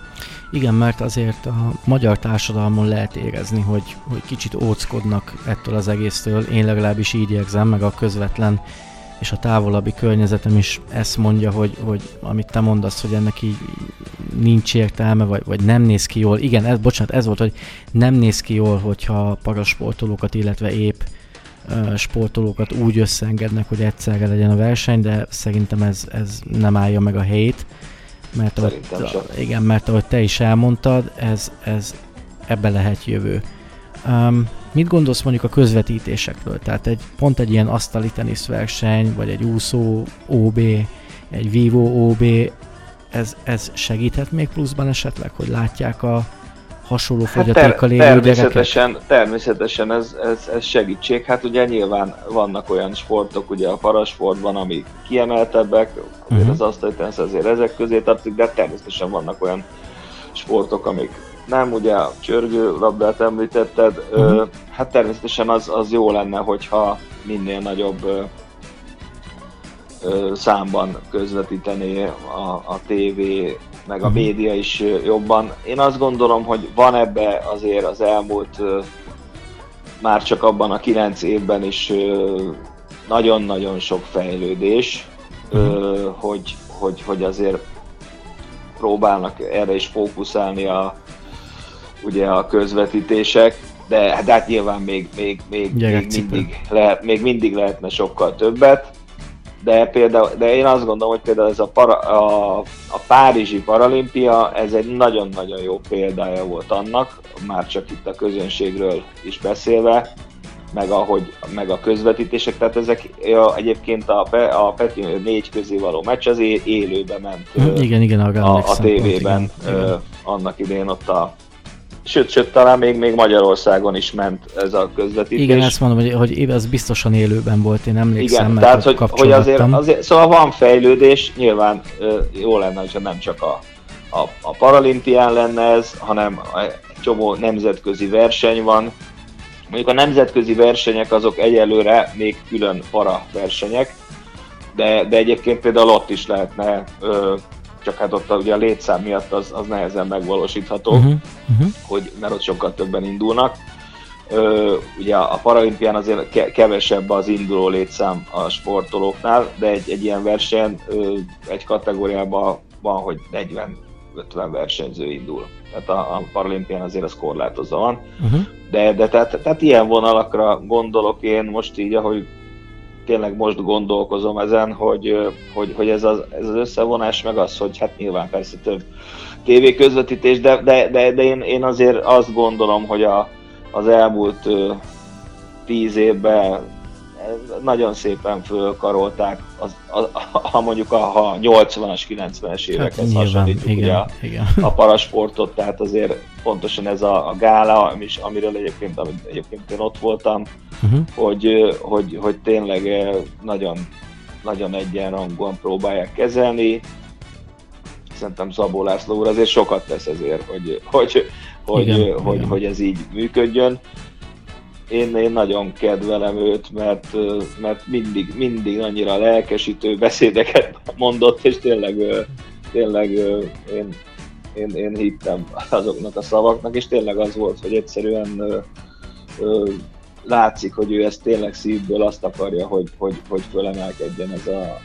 Igen, mert azért a magyar társadalmon lehet érezni, hogy, hogy kicsit óckodnak ettől az egésztől. Én legalábbis így érzem, meg a közvetlen és a távolabbi környezetem is ezt mondja, hogy, hogy amit te mondasz, hogy ennek így nincs értelme, vagy, vagy nem néz ki jól. Igen, ez, bocsánat, ez volt, hogy nem néz ki jól, hogyha parasportolókat, illetve épp ö, sportolókat úgy összeengednek, hogy egyszerre legyen a verseny, de szerintem ez, ez nem állja meg a helyét. Mert ahogy, Szerintem sem. igen, mert ahogy te is elmondtad, ez, ez ebbe lehet jövő. Um, mit gondolsz mondjuk a közvetítésekről? Tehát egy, pont egy ilyen asztali teniszverseny, vagy egy úszó OB, egy vívó OB, ez, ez segíthet még pluszban esetleg, hogy látják a hasonló Hát fogyatékkal ter- élő gyerekek? természetesen, természetesen ez, ez, ez segítség. Hát ugye nyilván vannak olyan sportok, ugye a parasportban, amik kiemeltebbek, azért Mhm. az asztali tenisz azért ezek közé tartozik, de természetesen vannak olyan sportok, amik nem, ugye a csörgő labdát említetted, Mhm. hát természetesen az, az jó lenne, hogyha minél nagyobb számban közvetítené a, a tévé, meg a Mhm. média is jobban. Én azt gondolom, hogy van ebbe azért az elmúlt már csak abban a kilenc évben is nagyon-nagyon sok fejlődés, ö, hogy, hogy, hogy azért próbálnak erre is fókuszálni a, ugye a közvetítések, de, de hát nyilván még, még, még, még, mindig lehet, még mindig lehetne sokkal többet, de például, de én azt gondolom, hogy például ez a, para, a, a Párizsi Paralimpia, ez egy nagyon-nagyon jó példája volt annak, már csak itt a közönségről is beszélve, meg, ahogy, meg a közvetítések, tehát ezek ja, egyébként a, Pe- a Peti négy közé való meccs az é- élőben ment ö, igen, igen, arra a, a tévében igen, ö, igen. annak idén ott a Sőt, sőt, talán még, még Magyarországon is ment ez a közvetítés. Igen, ezt mondom, hogy, hogy ez biztosan élőben volt, én emlékszem, Igen, mert tehát hogy, hogy azért, azért, szóval van fejlődés, nyilván jó lenne, hogyha nem csak a, a, a paralimpián lenne ez, hanem egy csomó nemzetközi verseny van. Mondjuk a nemzetközi versenyek azok egyelőre még külön para versenyek, de, de egyébként például ott is lehetne, ö, csak hát ott a, ugye a létszám miatt az, az nehezen megvalósítható Uh-huh, uh-huh. hogy, mert ott sokkal többen indulnak. Ö, ugye a paralimpián azért ke- kevesebb az induló létszám a sportolóknál, de egy, egy ilyen verseny ö, egy kategóriában van, hogy 40-50 versenyző indul. Tehát a, a paralimpián azért az korlátozva van. Uh-huh. De, de tehát, tehát ilyen vonalakra gondolok én most így, ahogy tényleg most gondolkozom ezen, hogy, hogy, hogy ez, az, ez az összevonás, meg az, hogy hát nyilván persze több tévé közvetítés, de, de, de, de én, én azért azt gondolom, hogy a, az elmúlt tíz évben nagyon szépen fölkarolták, az, a, a, ha mondjuk a, ha 80-as, 90-es évekhez Hát hasonlítjuk ugye igen, a, igen. a parasportot, tehát azért pontosan ez a, a gála, is, amiről egyébként, amit egyébként én ott voltam, Uh-huh. hogy, hogy, hogy tényleg nagyon, nagyon egyenrangúan próbálják kezelni. Szerintem Szabó László úr azért sokat tesz ezért, hogy, hogy, hogy, Igen, hogy, igen. hogy ez így működjön. Én, én nagyon kedvelem őt, mert, mert mindig, mindig annyira lelkesítő beszédeket mondott, és tényleg, tényleg én, én, én hittem azoknak a szavaknak, és tényleg az volt, hogy egyszerűen látszik, hogy ő ezt tényleg szívből azt akarja, hogy, hogy, hogy fölemelkedjen ez a,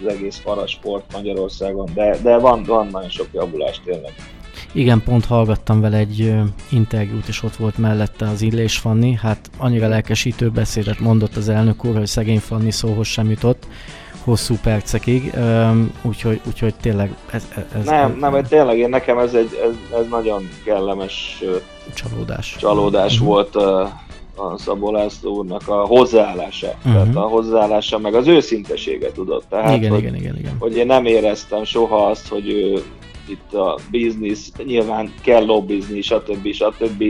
az egész parasport Magyarországon, de, de van, van nagyon sok javulás tényleg. Igen, pont hallgattam vele egy interjút, és ott volt mellette az Illés Fanni. Hát annyira lelkesítő beszédet mondott az elnök úr, hogy szegény Fanni szóhoz sem jutott hosszú percekig, úgyhogy, úgyhogy tényleg ez, ez nem, nem, tényleg én nekem ez egy ez, ez nagyon kellemes csalódás. csalódás Mhm. volt a, Szabó László úrnak a hozzáállása. Mhm. Tehát a hozzáállása, meg az őszintesége tudott. Tehát, igen, hogy, igen, igen, igen. hogy én nem éreztem soha azt, hogy ő itt a biznisz, nyilván kell lobbizni, stb. stb.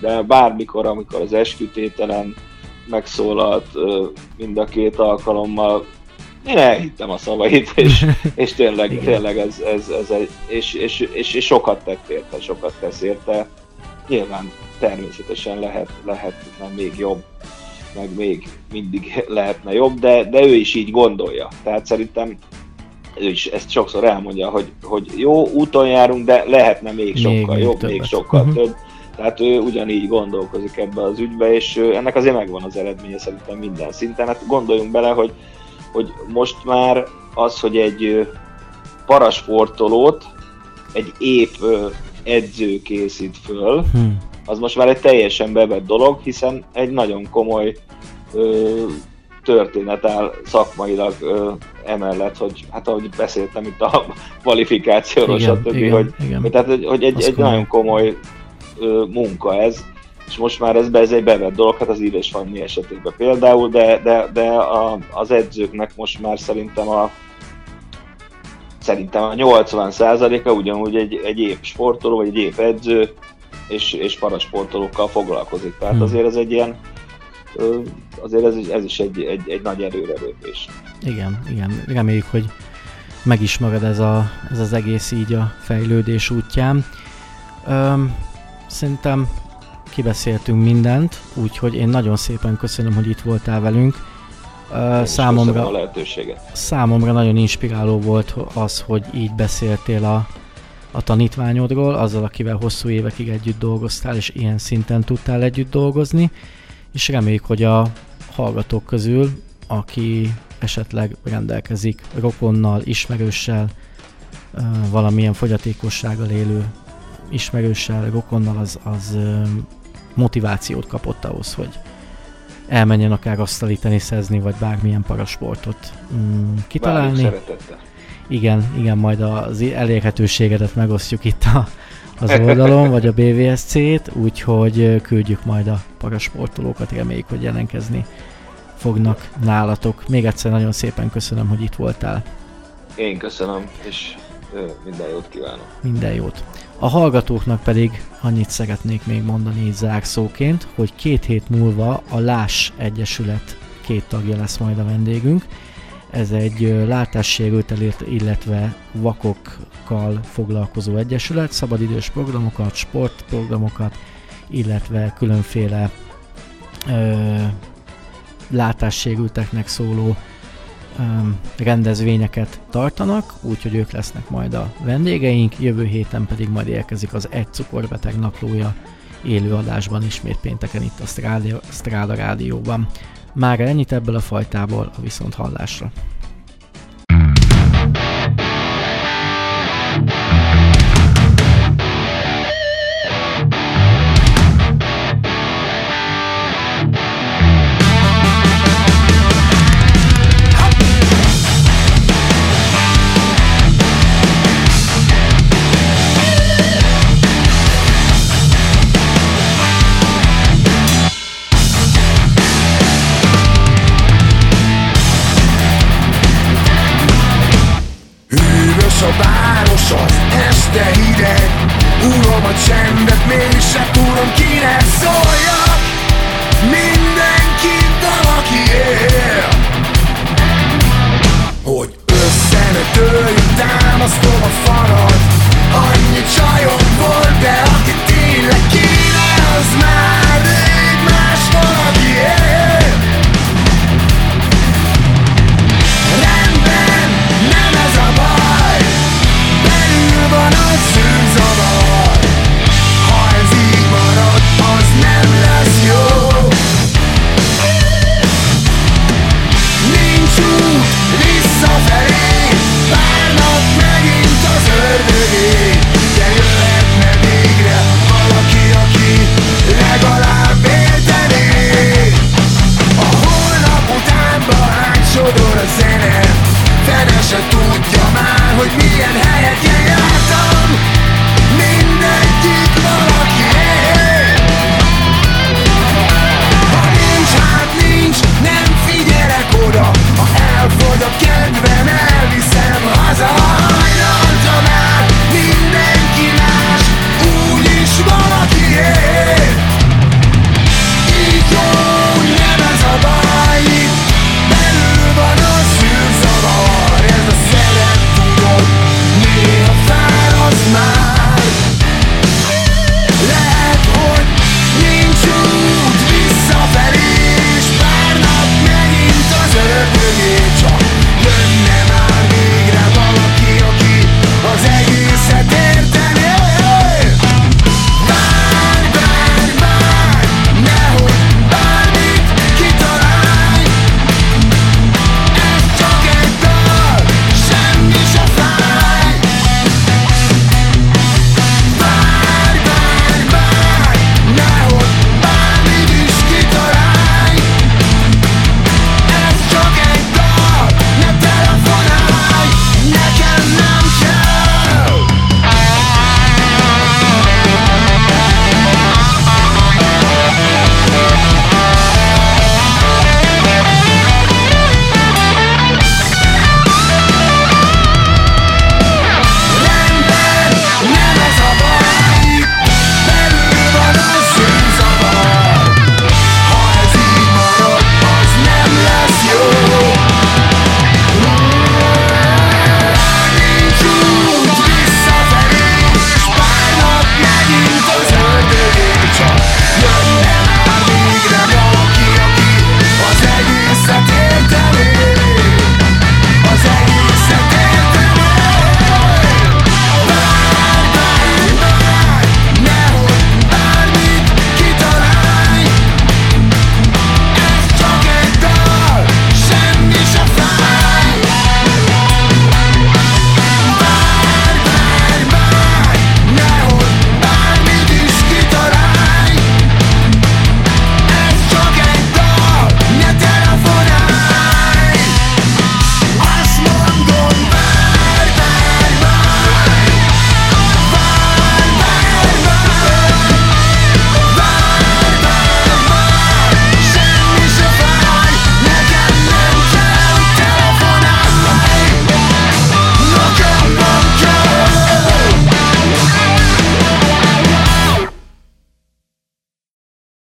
De bármikor, amikor az eskütételen megszólalt mind a két alkalommal, én elhittem a szavait, és, és tényleg, tényleg ez, ez, ez egy, és, és, és, és, sokat tett érte, sokat tesz érte. Nyilván természetesen lehet, lehetne még jobb, meg még mindig lehetne jobb, de, de ő is így gondolja. Tehát szerintem ő is ezt sokszor elmondja, hogy, hogy jó, úton járunk, de lehetne még sokkal még jobb, többet. még sokkal Mhm. több. Tehát ő ugyanígy gondolkozik ebbe az ügybe, és ennek azért megvan az eredménye szerintem minden szinten. Hát gondoljunk bele, hogy, hogy most már az, hogy egy parasportolót egy épp ö, edző készít föl, Hm. az most már egy teljesen bevett dolog, hiszen egy nagyon komoly ö, történet áll szakmailag ö, emellett, hogy hát ahogy beszéltem itt a kvalifikációról, Igen, stb., igen, hogy, igen. tehát, hogy, hogy egy, egy komoly. nagyon komoly ö, munka ez, és most már ez, be- ez egy bevett dolog, hát az Édes Fanni esetében például, de, de, de a, az edzőknek most már szerintem a szerintem a 80%-a ugyanúgy egy, egy épp sportoló, vagy egy épp edző, és, és parasportolókkal foglalkozik. Tehát Hmm. azért ez egy ilyen, azért ez, ez is egy, egy, egy nagy előrelépés. Igen, igen. Reméljük, hogy meg is marad ez, a, ez az egész így a fejlődés útján. Öm, szerintem kibeszéltünk mindent, úgyhogy én nagyon szépen köszönöm, hogy itt voltál velünk. Én számomra, a lehetőséget. számomra nagyon inspiráló volt az, hogy így beszéltél a, a tanítványodról, azzal, akivel hosszú évekig együtt dolgoztál, és ilyen szinten tudtál együtt dolgozni, és reméljük, hogy a hallgatók közül, aki esetleg rendelkezik rokonnal, ismerőssel, valamilyen fogyatékossággal élő ismerőssel, rokonnal, az, az motivációt kapott ahhoz, hogy elmenjen akár asztali teniszezni, vagy bármilyen parasportot mm, kitalálni. Igen, igen, majd az elérhetőségedet megosztjuk itt a, az oldalon, vagy a BVSC-t, úgyhogy küldjük majd a parasportolókat, reméljük, hogy jelentkezni fognak nálatok. Még egyszer nagyon szépen köszönöm, hogy itt voltál. Én köszönöm, és minden jót kívánok. Minden jót. A hallgatóknak pedig annyit szeretnék még mondani így zárszóként, hogy két hét múlva a Lás Egyesület két tagja lesz majd a vendégünk. Ez egy ö, látássérültel, illetve vakokkal foglalkozó egyesület, szabadidős programokat, sportprogramokat, illetve különféle ö, látássérülteknek szóló öm, rendezvényeket tartanak, úgyhogy ők lesznek majd a vendégeink, jövő héten pedig majd érkezik az Egy Cukorbeteg naplója élő adásban ismét pénteken itt a Strádia, Stráda Rádióban. Már ennyit ebből a fajtából, a viszont hallásra.